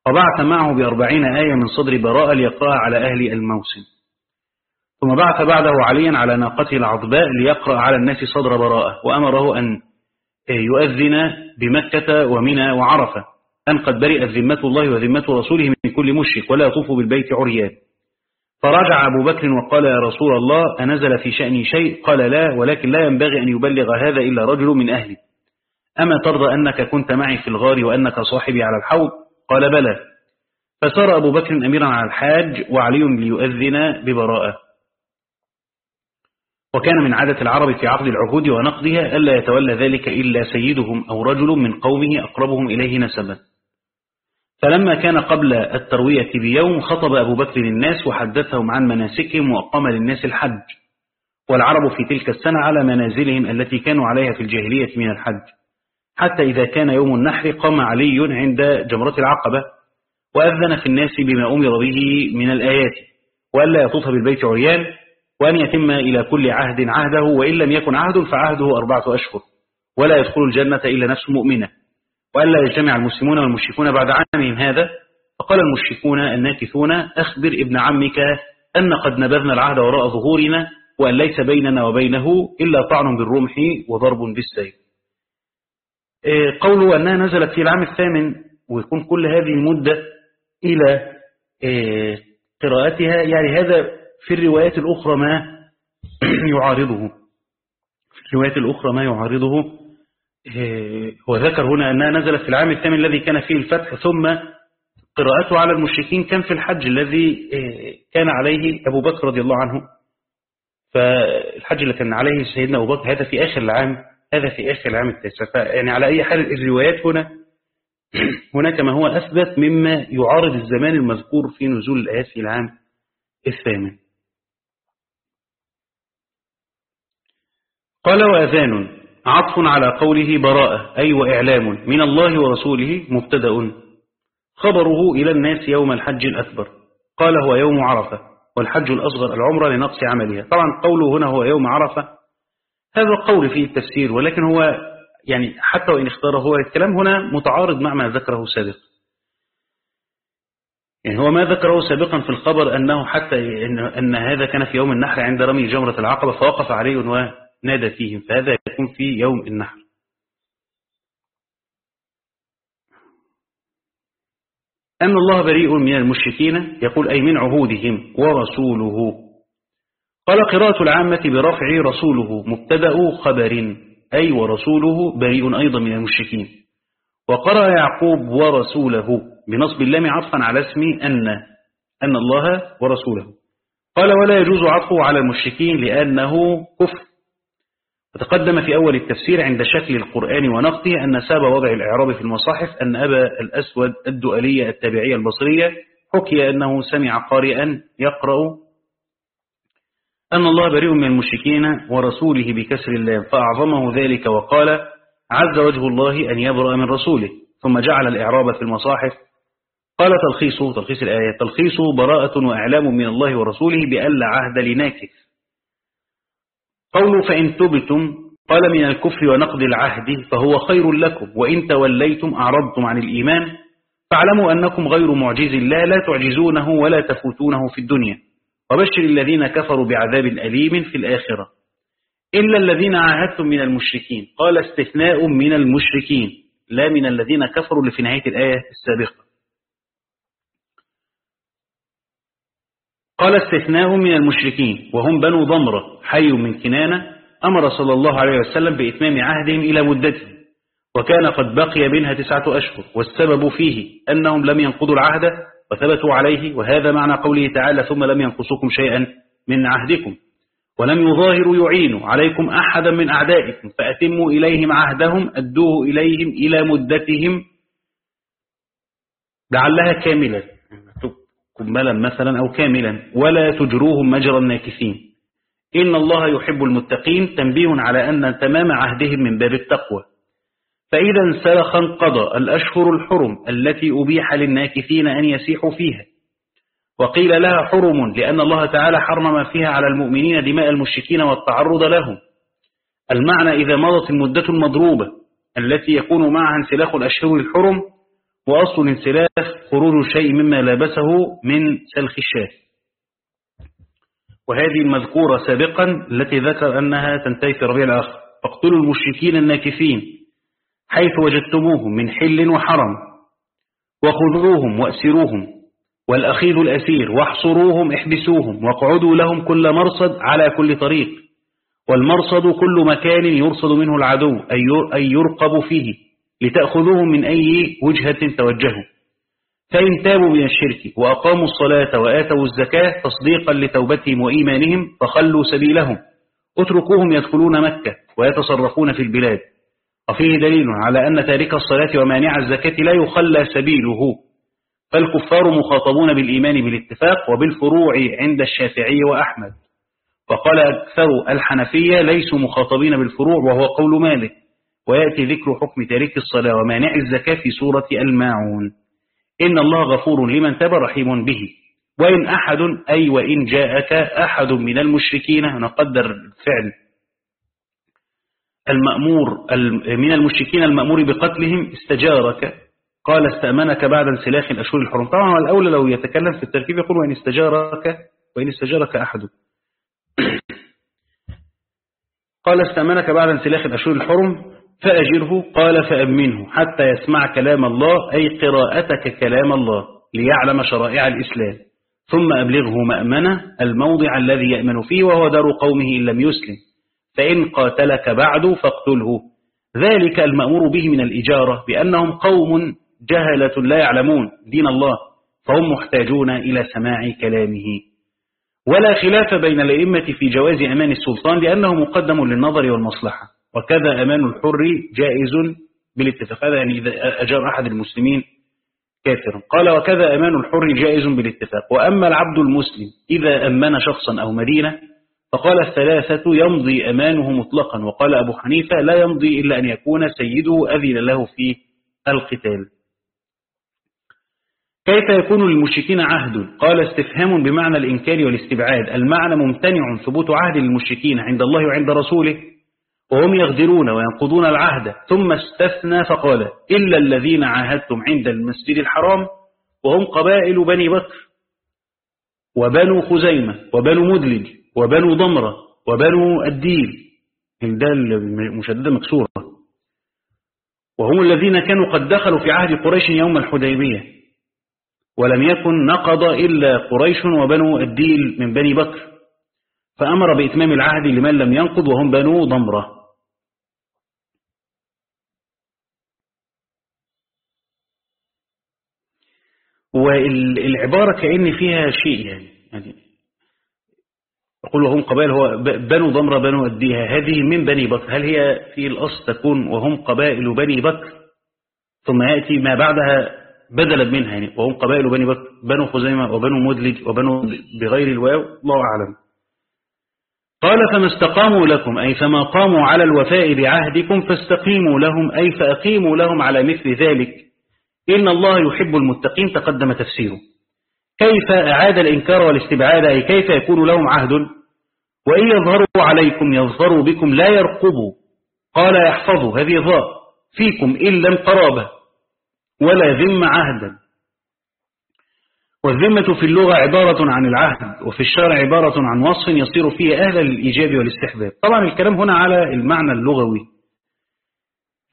وبعث معه بأربعين آية من صدر براءة ليقرأ على أهل الموسم. ثم بعث بعده عليا على ناقته العضباء ليقرأ على الناس صدر براءة وأمره أن يؤذن بمكة ومنى وعرفة أن قد برئت ذمة الله وذمة رسوله من كل مشرك ولا يطوف بالبيت عريان. فرجع أبو بكر وقال يا رسول الله أنزل في شأني شيء؟ قال لا ولكن لا ينبغي أن يبلغ هذا إلا رجل من أهلي. أما ترضى أنك كنت معي في الغار وأنك صاحبي على الحوض؟ قال بلى. فسار أبو بكر أميرا على الحاج وعلي ليؤذن ببراءة. وكان من عادة العرب في عقد العهود ونقضها ألا يتولى ذلك إلا سيدهم أو رجل من قومه أقربهم إليه نسبا. فلما كان قبل التروية بيوم خطب أبو بكر الناس وحدثهم عن مناسكهم وأقام للناس الحج. والعرب في تلك السنة على منازلهم التي كانوا عليها في الجاهلية من الحج. حتى إذا كان يوم النحر قام علي عند جمرة العقبة وأذن في الناس بما أمر به من الآيات. وألا يطوف بالبيت عريان وأن يتم إلى كل عهد عهده وإن لم يكن عهد فعهده أربعة أشهر ولا يدخل الجنة إلا نفس مؤمنة. وألا يجتمع المسلمون والمشركون بعد عامهم هذا فقال المشركون الناكثون أخبر ابن عمك أن قد نبذنا العهد وراء ظهورنا وأن ليس بيننا وبينه إلا طعن بالرمح وضرب بالسيف. إيه، قوله أنها نزلت في العام الثامن ويكون كل هذه المدة إلى إيه، قراءتها يعني هذا في الروايات الأخرى ما يعارضه. في الروايات الأخرى ما يعارضه. إيه، هو ذكر هنا أنها نزلت في العام الثامن الذي كان فيه الفتح ثم قراءته على المشركين كان في الحج الذي كان عليه أبو بكر رضي الله عنه. فالحج اللي كان عليه سيدنا أبو بكر هذا في آخر العام هذا في آخر العام التاسع. يعني على أي حال الروايات هنا هناك ما هو أثبت مما يعارض الزمان المذكور في نزول الآيات في العام الثامن. قال وأذان عطف على قوله براءة أي وإعلام من الله ورسوله مبتدأ. خبره إلى الناس يوم الحج الأكبر. قال هو يوم عرفة والحج الأصغر العمرة لنقص عملها. طبعا قوله هنا هو يوم عرفة هذا قول فيه التفسير ولكن هو يعني حتى وإن اختاره هو الكلام هنا متعارض مع ما ذكره سابقا يعني هو ما ذكره سابقا في الخبر أنه حتى إن, أن هذا كان في يوم النحر عند رمي جمرة العقبة فوقف عليه ونادى فيهم فهذا يكون في يوم النحر. أن الله بريء من المشركين يقول أي من عهودهم ورسوله. قال قراءة العامة برفع رسوله مبتدأ خبر أي ورسوله بريء أيضا من المشركين. وقرأ يعقوب ورسوله بنصب اللام عطفا على اسم أن أن الله ورسوله. قال ولا يجوز عطفه على المشركين لأنه كفر. وتقدم في أول التفسير عند شكل القرآن ونقطه أن ساب وضع الإعراب في المصاحف أن أبا الأسود الدؤلية التابعية البصرية حكي أنه سمع قارئا يقرأ أن الله بريء من المشركين ورسوله بكسر اللام فأعظمه ذلك وقال عز وجه الله أن يبرأ من رسوله ثم جعل الإعراب في المصاحف. قال تلخيصه تلخيص الآية تلخيصه براءة وإعلام من الله ورسوله بألا عهد لناكث. قوله فإن تبتم قال من الكفر ونقض العهد فهو خير لكم وإن توليتم أعرضتم عن الإيمان فاعلموا أنكم غير معجز الله لا تعجزونه ولا تفوتونه في الدنيا. وبشر الذين كفروا بعذاب أليم في الآخرة. إلا الذين عاهدتم من المشركين. قال استثناء من المشركين لا من الذين كفروا اللي في نهاية الآية السابقة. قال استثناء من المشركين وهم بنو ضمرة حي من كنانة أمر صلى الله عليه وسلم بإتمام عهدهم إلى مدتهم وكان قد بقي منها تسعة أشهر والسبب فيه أنهم لم ينقضوا العهد وثبتوا عليه وهذا معنى قوله تعالى ثم لم ينقصوكم شيئا من عهدكم ولم يظاهروا يعينوا عليكم أحدا من أعدائكم فأتموا إليهم عهدهم أدوه إليهم إلى مدتهم لعلها كاملا كملا مثلا أو كاملا ولا تجروهم مجرى الناكثين إن الله يحب المتقين تنبيه على أن تمام عهدهم من باب التقوى. فإذا انسلخ انقضى الأشهر الحرم التي أبيح للناكثين أن يسيحوا فيها. وقيل لها حرم لأن الله تعالى حرم فيها على المؤمنين دماء المشركين والتعرض لهم. المعنى إذا مضت المدة المضروبة التي يكون معها انسلاخ الأشهر الحرم وأصل الانسلاخ خروج شيء مما لابسه من سلخ الشاه. وهذه المذكورة سابقا التي ذكر أنها تنتهي في ربيع الآخر. فاقتلوا المشركين الناكفين حيث وجدتموهم من حل وحرم. وخذوهم وأسروهم. والأخيذ الأسير واحصروهم احبسوهم واقعدوا لهم كل مرصد على كل طريق. والمرصد كل مكان يرصد منه العدو أي يرقب فيه. لتأخذوهم من أي وجهة توجهوا. فإن تابوا من الشرك وأقاموا الصلاة وآتوا الزكاة تصديقا لتوبتهم وإيمانهم فخلوا سبيلهم. اتركوهم يدخلون مكة ويتصرفون في البلاد. وفيه دليل على أن تارك الصلاة ومانع الزكاة لا يخلى سبيله. فالكفار مخاطبون بالإيمان بالاتفاق وبالفروع عند الشافعي وأحمد. وقال أكثر الحنفية ليسوا مخاطبين بالفروع وهو قول مالك. ويأتي ذكر حكم تارك الصلاة ومانع الزكاة في سورة الماعون. إن الله غفور لمن تاب رحيم به. وإن أحد أي وإن جاءك أحد من المشركين نقدر الفعل المأمور من المشركين المأمور بقتلهم استجارك. قال استأمنك بعد انسلاخ الأشهر الحرم. طبعا الأولى لو يتكلم في التركيب يقول وإن استجارك وإن استجارك أحد. قال استأمنك بعد انسلاخ الأشهر الحرم. فأجره قال فأمنه حتى يسمع كلام الله أي قراءتك كلام الله ليعلم شرائع الإسلام. ثم أبلغه مأمنة الموضع الذي يأمن فيه وهو دار قومه إن لم يسلم. فإن قاتلك بعد فاقتله. ذلك المأمور به من الإجارة بأنهم قوم جهلة لا يعلمون دين الله فهم محتاجون إلى سماع كلامه. ولا خلاف بين الأئمة في جواز أمان السلطان لأنه مقدم للنظر والمصلحة. وكذا أمان الحر جائز بالاتفاق. هذا يعني إذا أجار أحد المسلمين كافر. قال وكذا أمان الحر جائز بالاتفاق. وأما العبد المسلم إذا أمن شخصا أو مدينة فقال الثلاثة يمضي أمانه مطلقا. وقال أبو حنيفة لا يمضي إلا أن يكون سيده أذن له في القتال. كيف يكون للمشركين عهد؟ قال استفهام بمعنى الإنكار والاستبعاد. المعنى ممتنع ثبوت عهد للمشركين عند الله وعند رسوله. وهم يغدرون وينقضون العهد. ثم استثنى فقال إلا الذين عاهدتم عند المسجد الحرام وهم قبائل بني بكر وبنو خزيمة وبنو مدلج وبنو ضمرة وبنو الديل. ده المشددة مكسورة. وهم الذين كانوا قد دخلوا في عهد قريش يوم الحديبية. ولم يكن نقض إلا قريش وبنو الديل من بني بكر. فأمر بإتمام العهد لمن لم ينقض وهم بنو ضمرة. والعبارة كأن فيها شيء يعني. يعني وهم قبائل هو بنو ضمرة بنو أديها. هذه من بني بكر. هل هي في الأصل تكون وهم قبائل بني بكر؟ ثم يأتي ما بعدها بدلا منها يعني. وهم قبائل بني بكر بنو خزيمة وبنو مدلج وبنو بغير الواو. الله أعلم. قال فما استقاموا لكم أي فما قاموا على الوفاء بعهدكم فاستقيموا لهم أي فأقيموا لهم على مثل ذلك. إن الله يحب المتقين تقدم تفسيره. كيف أعاد الإنكار والاستبعاد؟ أي كيف يكون لهم عهد؟ وإن يظهروا عليكم يظهروا بكم لا يرقبوا. قال يحفظ هذه ضاء فيكم إلا قرابة ولا ذم عهدا. والذمة في اللغة عبارة عن العهد وفي الشرع عبارة عن وصف يصير فيه أهلا للإيجاب والاستحباب. طبعا الكلام هنا على المعنى اللغوي.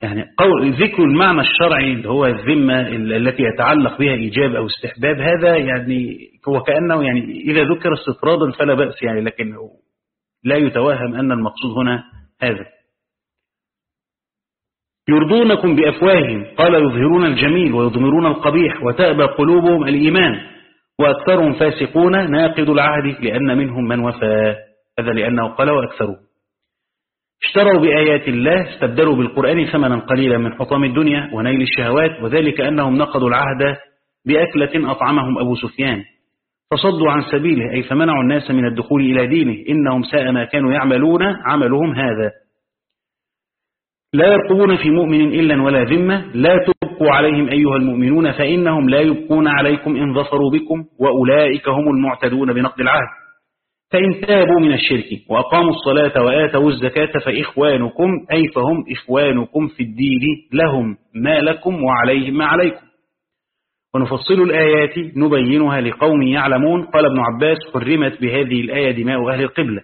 يعني قول ذكر المعنى الشرعي اللي هو الذمة التي يتعلق بها إيجاب أو استحباب هذا يعني هو كأنه يعني إذا ذكر استطرادا فلا بأس يعني لكن لا يتوهم أن المقصود هنا هذا. يرضونكم بأفواههم قال يظهرون الجميل ويضمرون القبيح وتأبى قلوبهم الإيمان وأكثرهم فاسقون ناقض العهد لأن منهم من وفى هذا لأنه قال وأكثرهم. اشتروا بآيات الله استبدلوا بالقرآن ثمنا قليلا من حطام الدنيا ونيل الشهوات وذلك أنهم نقضوا العهد بأكلة أطعمهم أبو سفيان. فصدوا عن سبيله أي فمنعوا الناس من الدخول إلى دينه. إنهم ساء ما كانوا يعملون عملهم هذا. لا يرقبون في مؤمن إلا ولا ذمة. لا تبقوا عليهم أيها المؤمنون فإنهم لا يبقون عليكم إن ظفروا بكم وأولئك هم المعتدون بنقد العهد. فإن تابوا من الشرك وأقاموا الصلاة وآتوا الزكاة فإخوانكم أي فهم إخوانكم في الدين لهم ما لكم وعليهم ما عليكم. ونفصل الآيات نبينها لقوم يعلمون. قال ابن عباس حرمت بهذه الآية دماء أهل القبلة.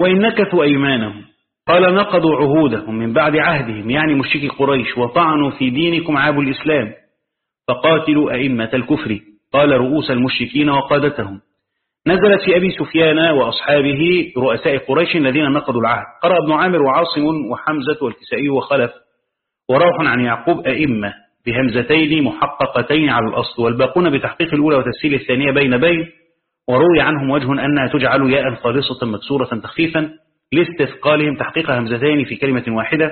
وإن نكثوا أيمانهم قال نقضوا عهودهم من بعد عهدهم يعني مشركي قريش وطعنوا في دينكم عاب الإسلام فقاتلوا أئمة الكفر قال رؤوس المشركين وقادتهم. نزلت في أبي سفيان وأصحابه رؤساء قريش الذين نقضوا العهد. قرأ ابن عامر وعاصم وحمزة والكسائي وخلف وروح عن يعقوب أئمة بهمزتين محققتين على الأصل والباقون بتحقيق الأولى وتسهيل الثانية بين بين وروي عنهم وجه أنها تجعل ياء خالصة مكسورة تخفيفا لاستثقالهم تحقيق همزتين في كلمة واحدة.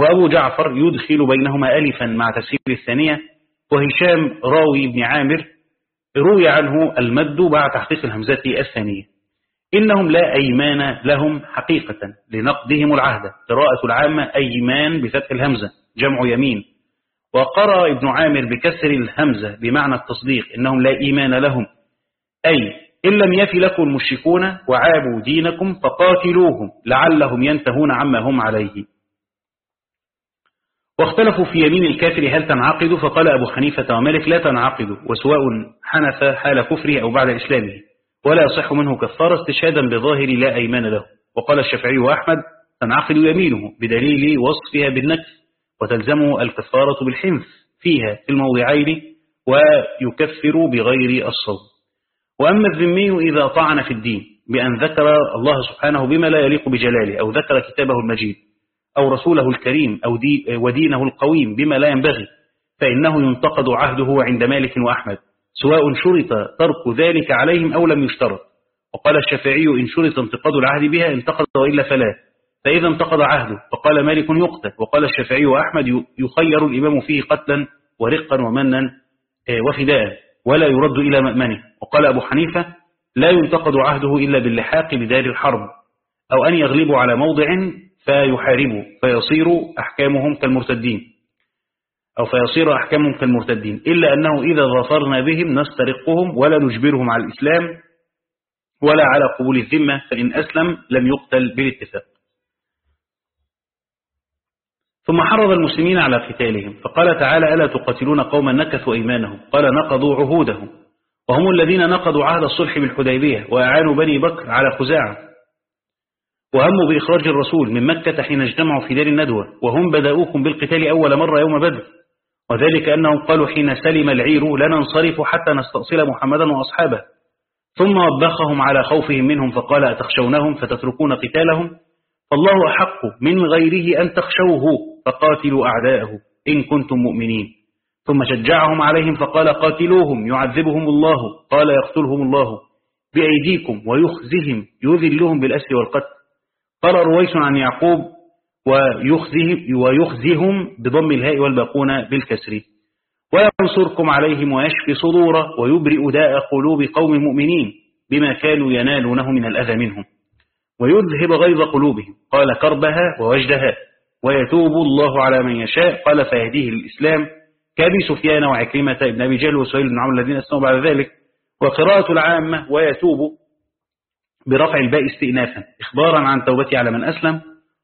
وأبو جعفر يدخل بينهما ألفا مع تسهيل الثانية وهشام راوي بن عامر روي عنه المد بعد تحقيق الهمزة الثانية. إنهم لا أيمان لهم حقيقة لنقضهم العهد. قراءة العامة أيمان بفتح الهمزة جمع يمين. وقرأ ابن عامر بكسر الهمزة بمعنى التصديق إنهم لا إيمان لهم. أي إن لم يفي لكم المشركون وعابوا دينكم فقاتلوهم لعلهم ينتهون عما هم عليه. واختلفوا في يمين الكافر هل تنعقد؟ فقال أبو حنيفة ومالك لا تنعقد وسواء حنث حال كفره أو بعد إسلامه ولا يصح منه كفارة استشهادا بظاهر لا أيمان له. وقال الشافعي وأحمد تنعقد يمينه بدليل وصفها بالنكس وتلزمه الكفارة بالحنث فيها في الموضعين ويكفر بغير الصوم وأما الذمي إذا طعن في الدين بأن ذكر الله سبحانه بما لا يليق بجلاله أو ذكر كتابه المجيد أو رسوله الكريم أو دي ودينه القويم بما لا ينبغي فإنه ينتقد عهده عند مالك وأحمد سواء شرط ترك ذلك عليهم أو لم يشترط. وقال الشافعي إن شرط انتقاد العهد بها انتقد وإلا فلا فإذا انتقد عهده فقال مالك يقتل وقال الشافعي وأحمد يخير الإمام فيه قتلا ورقا ومنا آه، وفداء ولا يرد إلى مأمنه وقال أبو حنيفة لا ينتقد عهده إلا باللحاق بدار الحرب أو أن يغلبوا على موضع فيحاربوا فيصير أحكامهم كالمرتدين أو فيصير أحكامهم كالمرتدين إلا أنه إذا ظفرنا بهم نسترقهم ولا نجبرهم على الإسلام ولا على قبول الذمة فإن أسلم لم يقتل بالاتفاق. ثم حرض المسلمين على قتالهم فقال تعالى ألا تقاتلون قوما نكثوا إيمانهم؟ قال نقضوا عهودهم. وهم الذين نقضوا عهد الصلح بالحديبية وأعانوا بني بكر على خزاعة. وهموا بإخراج الرسول من مكة حين اجتمعوا في دار الندوة وهم بدأوكم بالقتال أول مرة يوم بدر. وذلك أنهم قالوا حين سلم العير لا ننصرف حتى نستأصل محمدا وأصحابه. ثم وبخهم على خوفهم منهم فقال أتخشونهم فتتركون قتالهم؟ فالله أحق من غيره أن تخشوه فقاتلوا أعداءه إن كنتم مؤمنين. ثم شجعهم عليهم فقال قاتلوهم يعذبهم الله قال يقتلهم الله بأيديكم ويخزهم يذلهم بالأسر والقتل. قال رويس عن يعقوب ويخزهم, ويخزهم بضم الهاء والباقون بالكسر. وينصركم عليهم ويشفي صدور ويبرئ داء قلوب قوم مؤمنين بما كانوا ينالونه من الأذى منهم. ويذهب غيظ قلوبهم. قال كربها ووجدها. ويتوب الله على من يشاء. قال فيهديه الإسلام. كابي سفيان وعكرمة ابن أبي جهل وسهيل بن عمرو الذين اسموا بعد ذلك. وقراءة العامة. ويتوب برفع الباء استئنافا إخبارا عن توبته على من أسلم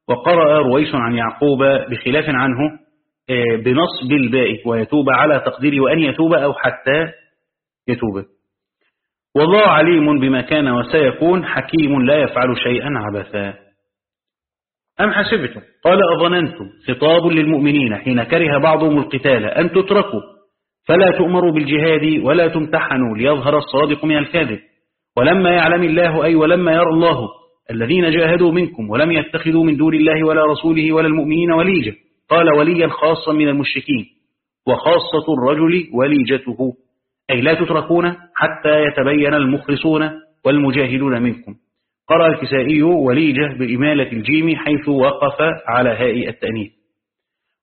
وقرأ رويس عن يعقوب بخلاف عنه آه، بنصب الباء ويتوب على تقديره وأن يتوب أو حتى يتوب. والله عليم بما كان وسيكون حكيم لا يفعل شيئا عبثا. أم حسبتم؟ قال أظننتم خطاب للمؤمنين حين كره بعضهم القتال أن تتركوا فلا تؤمروا بالجهاد ولا تمتحنوا ليظهر الصادق من الكاذب. ولما يعلم الله أي ولما يرى الله الذين جاهدوا منكم ولم يتخذوا من دون الله ولا رسوله ولا المؤمنين وليجة قال وليا خاصا من المشركين وخاصة الرجل وليجته أي لا تتركون حتى يتبين المخلصون والمجاهدون منكم. قرأ الكسائي وليجة بإمالة الجيم حيث وقف على هاء التأنيث.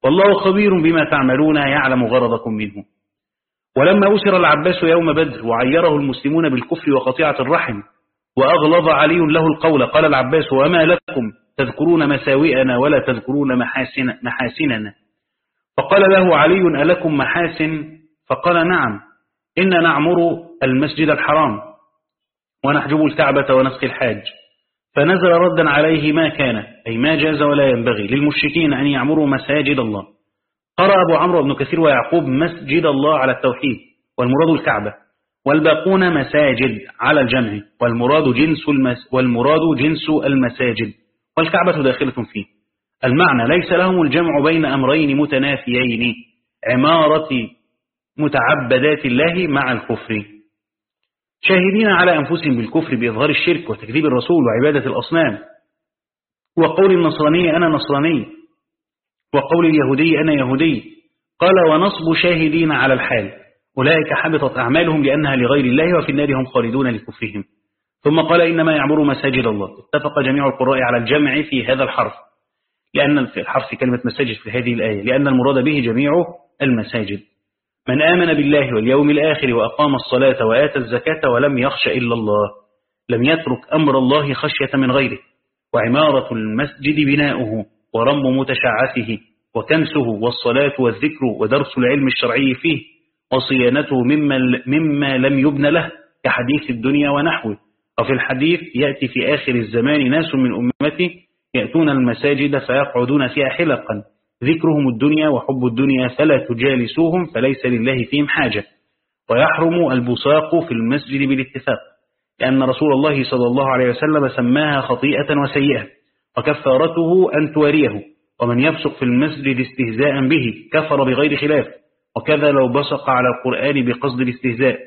والله خبير بما تعملون يعلم غرضكم منه. ولما أسر العباس يوم بدر وعيره المسلمون بالكفر وقطيعة الرحم وأغلظ علي له القول قال العباس وما لكم تذكرون مساوئنا ولا تذكرون محاسن محاسننا؟ فقال له علي ألكم محاسن؟ فقال نعم إن نعمر المسجد الحرام ونحجب الكعبة ونسقي الحاج. فنزل ردا عليه ما كان أي ما جاز ولا ينبغي للمشركين أن يعمروا مساجد الله. قرأ أبو عمرو بن كثير ويعقوب مسجد الله على التوحيد والمراد الكعبة. والباقون مساجد على الجمع والمراد جنس المس والمراد جنس المساجد. والكعبة داخلة فيه. المعنى ليس لهم الجمع بين أمرين متنافيين. عمارة متعبدات الله مع الكفر. شاهدين على أنفسهم بالكفر بإظهار الشرك وتكذيب الرسول وعبادة الأصنام. وقول النصراني أنا نصراني. وقول اليهودي أنا يهودي. قال ونصب شاهدين على الحال. أولئك حبطت أعمالهم لأنها لغير الله وفي النار هم خالدون لكفرهم. ثم قال إنما يعمر مساجد الله. اتفق جميع القراء على الجمع في هذا الحرف. لأن في الحرف كلمة مساجد في هذه الآية. لأن المراد به جميع المساجد. من آمن بالله واليوم الآخر وأقام الصلاة وآتى الزكاة ولم يخش إلا الله. لم يترك أمر الله خشية من غيره. وعمارة المسجد بناؤه. ورم متشعثه وكنسه والصلاة والذكر ودرس العلم الشرعي فيه وصيانته مما, مما لم يبن له كحديث الدنيا ونحوه. وفي الحديث يأتي في آخر الزمان ناس من أمتي يأتون المساجد فيقعدون فيها حلقا. ذكرهم الدنيا وحب الدنيا فلا تجالسوهم فليس لله فيهم حاجة. ويحرم البصاق في المسجد بالاتفاق لأن رسول الله صلى الله عليه وسلم سماها خطيئة وسيئة. وكفارته أن تواريه ومن يبصق في المسجد استهزاء به كفر بغير خلاف وكذا لو بصق على القرآن بقصد الاستهزاء.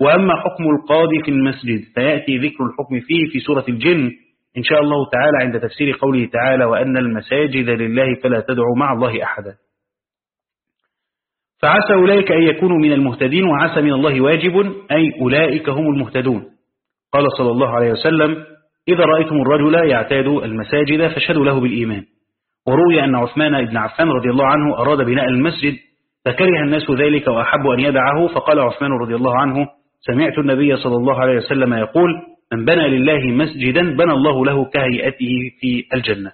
وأما حكم القاضي في المسجد فيأتي ذكر الحكم فيه في سورة الجن إن شاء الله تعالى عند تفسير قوله تعالى وأن المساجد لله فلا تدعوا مع الله أحدا فعسى أولئك أن يكونوا من المهتدين وعسى من الله واجب أي أولئك هم المهتدون. قال صلى الله عليه وسلم إذا رأيتم الرجل يعتاد المساجد فاشهدوا له بالإيمان. وروي أن عثمان بن عفان رضي الله عنه أراد بناء المسجد فكره الناس ذلك وأحبوا أن يدعه فقال عثمان رضي الله عنه سمعت النبي صلى الله عليه وسلم يقول من بنى لله مسجدا بنى الله له كهيئته في الجنة.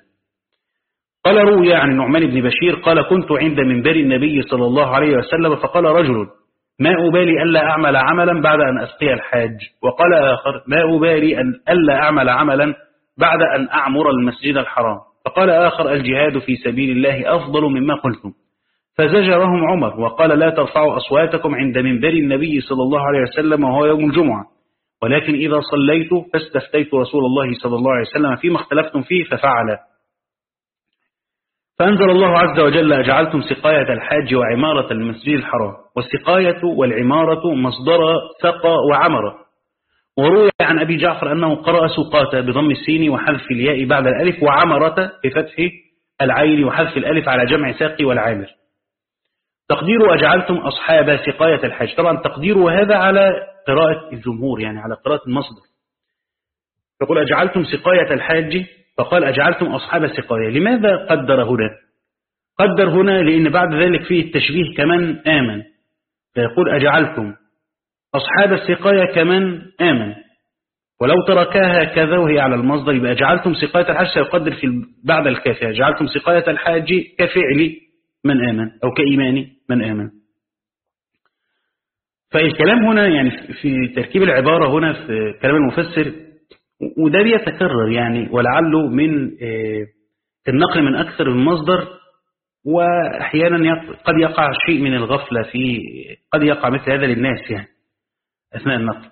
قال روي عن النعمان بن بشير قال كنت عند منبر النبي صلى الله عليه وسلم فقال رجل ما أبالي ألا أعمل عملا بعد أن أسقي الحاج. وقال آخر ما أبالي أن ألا أعمل عملا بعد أن أعمر المسجد الحرام. فقال آخر الجهاد في سبيل الله أفضل مما قلتم. فزجرهم عمر وقال لا ترفعوا أصواتكم عند منبر النبي صلى الله عليه وسلم وهو يوم الجمعة. ولكن إذا صليت فاستفتيت رسول الله صلى الله عليه وسلم فيما اختلفتم فيه ففعل. فأنزل الله عز وجل أجعلتم سقاية الحاج وعمارة المسجد الحرام والسقاية والعمارة مصدر سقى وعمر. وروي عن أبي جعفر أنه قرأ سقاة بضم السين وحذف الياء بعد الألف وعمرة بفتح العين وحذف الألف على جمع ساقي والعامر. تقدير أجعلتم أصحاب سقاية الحج طبعا تقدير هذا على قراءة الجمهور يعني على قراءة المصدر. يقول أجعلتم سقاية الحاج فقال أجعلتم أصحاب السقاية لماذا قدر هنا؟ قدر هنا لأن بعد ذلك فيه التشبيه كمان آمن. فيقول أجعلتم أصحاب السقاية كمان آمن. ولو تركاها كذا وهي على المصدر يبقى جعلتم سقاية الحاج سيقدر في بعد الكافية جعلتم سقاية الحاج كفعل من آمن أو كإيمان من آمن. فالكلام هنا يعني في تركيب العبارة هنا في كلام المفسر وده بيتكرر يعني ولعله من آه، النقل من أكثر من مصدر وأحيانا قد يقع شيء من الغفلة في قد يقع مثل هذا للناس يعني أثناء النقل.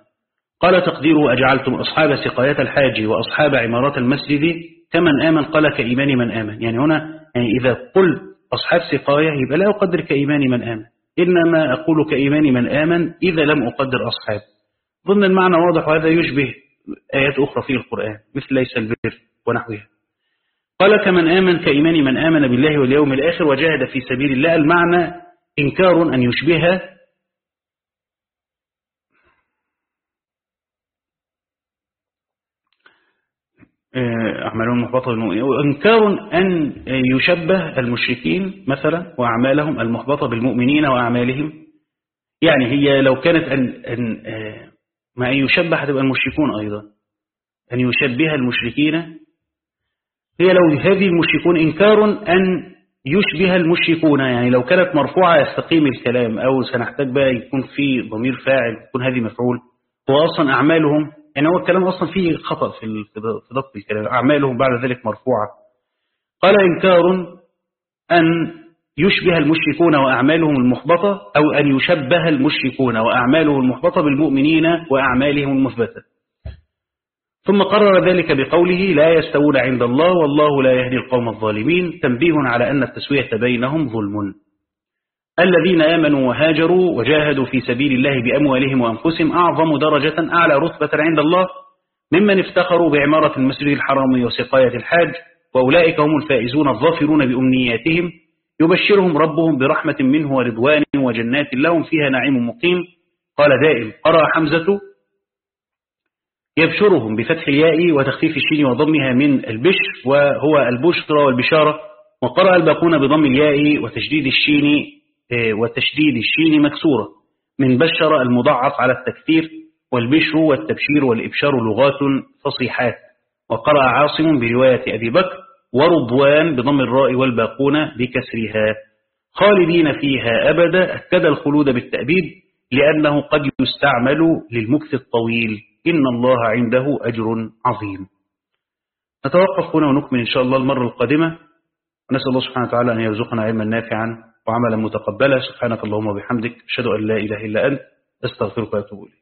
قال تقديره أجعلتم أصحاب سقايات الحاج وأصحاب عمارات المسجد كمن آمن. قال كإيمان من آمن. يعني هنا يعني إذا قل أصحاب سقاية يبقى لا أقدر كإيمان من آمن. إنما أقول كإيمان من آمن إذا لم أقدر أصحاب. ضمن المعنى واضح وهذا يشبه آيات أخرى في القرآن مثل ليس البر ونحوها. قال كمن آمن كإيمان من آمن بالله واليوم الآخر وجاهد في سبيل الله المعنى إنكار أن يشبه آه، أعمالهم محبطة بالمؤمنين وإنكار أن يشبه المشركين مثلا وأعمالهم المحبطة بالمؤمنين وأعمالهم. يعني هي لو كانت أن, أن أن يشبه هتبقى المشركون أيضا أن يشبه المشركين. هي لو هذه المشركون إنكار أن يشبه المشركون يعني لو كانت مرفوعة يستقيم الكلام أو سنحتاج بقى يكون في ضمير فاعل يكون هذه مفعول. هو أصلا أعمالهم يعني هو الكلام أصلا فيه خطأ في ضبط الكلام أعمالهم بعد ذلك مرفوعة. قال إنكار أن يشبه المشركون وأعمالهم المحبطة أو أن يشبه المشركون وأعمالهم المحبطة بالمؤمنين وأعمالهم المثبتة. ثم قرر ذلك بقوله لا يستوون عند الله والله لا يهدي القوم الظالمين تنبيه على أن التسوية بينهم ظلم. الذين آمنوا وهاجروا وجاهدوا في سبيل الله بأموالهم وأنفسهم أعظم درجة أعلى رتبة عند الله ممن افتخروا بعمارة المسجد الحرام وسقاية الحاج وأولئك هم الفائزون الظافرون بأمنياتهم يبشرهم ربهم برحمة منه ورضوان وجنات لهم فيها نعيم مقيم. قال دائم قرأ حمزة يبشرهم بفتح الياء وتخفيف الشين وضمها من البشر وهو البشرى والبشارة وقرأ الباقون بضم الياء وتشديد الشين آه، وتشديد الشين مكسورة من بشر المضعف على التكثير والبشر والتبشير والإبشار لغات فصيحات. وقرأ عاصم برواية أبي بكر ورضوان بضم الراء والباقون بكسرها. خالدين فيها أبدا أكد الخلود بالتأبيد لأنه قد يستعمل للمكث الطويل. إن الله عنده أجر عظيم. نتوقف هنا ونكمل إن شاء الله المرة القادمة. ونسأل الله سبحانه وتعالى أن يرزقنا علما نافعا وعملا متقبلا. سبحانك اللهم وبحمدك أشهد أن لا إله إلا أنت أستغفرك وأتوب إليك.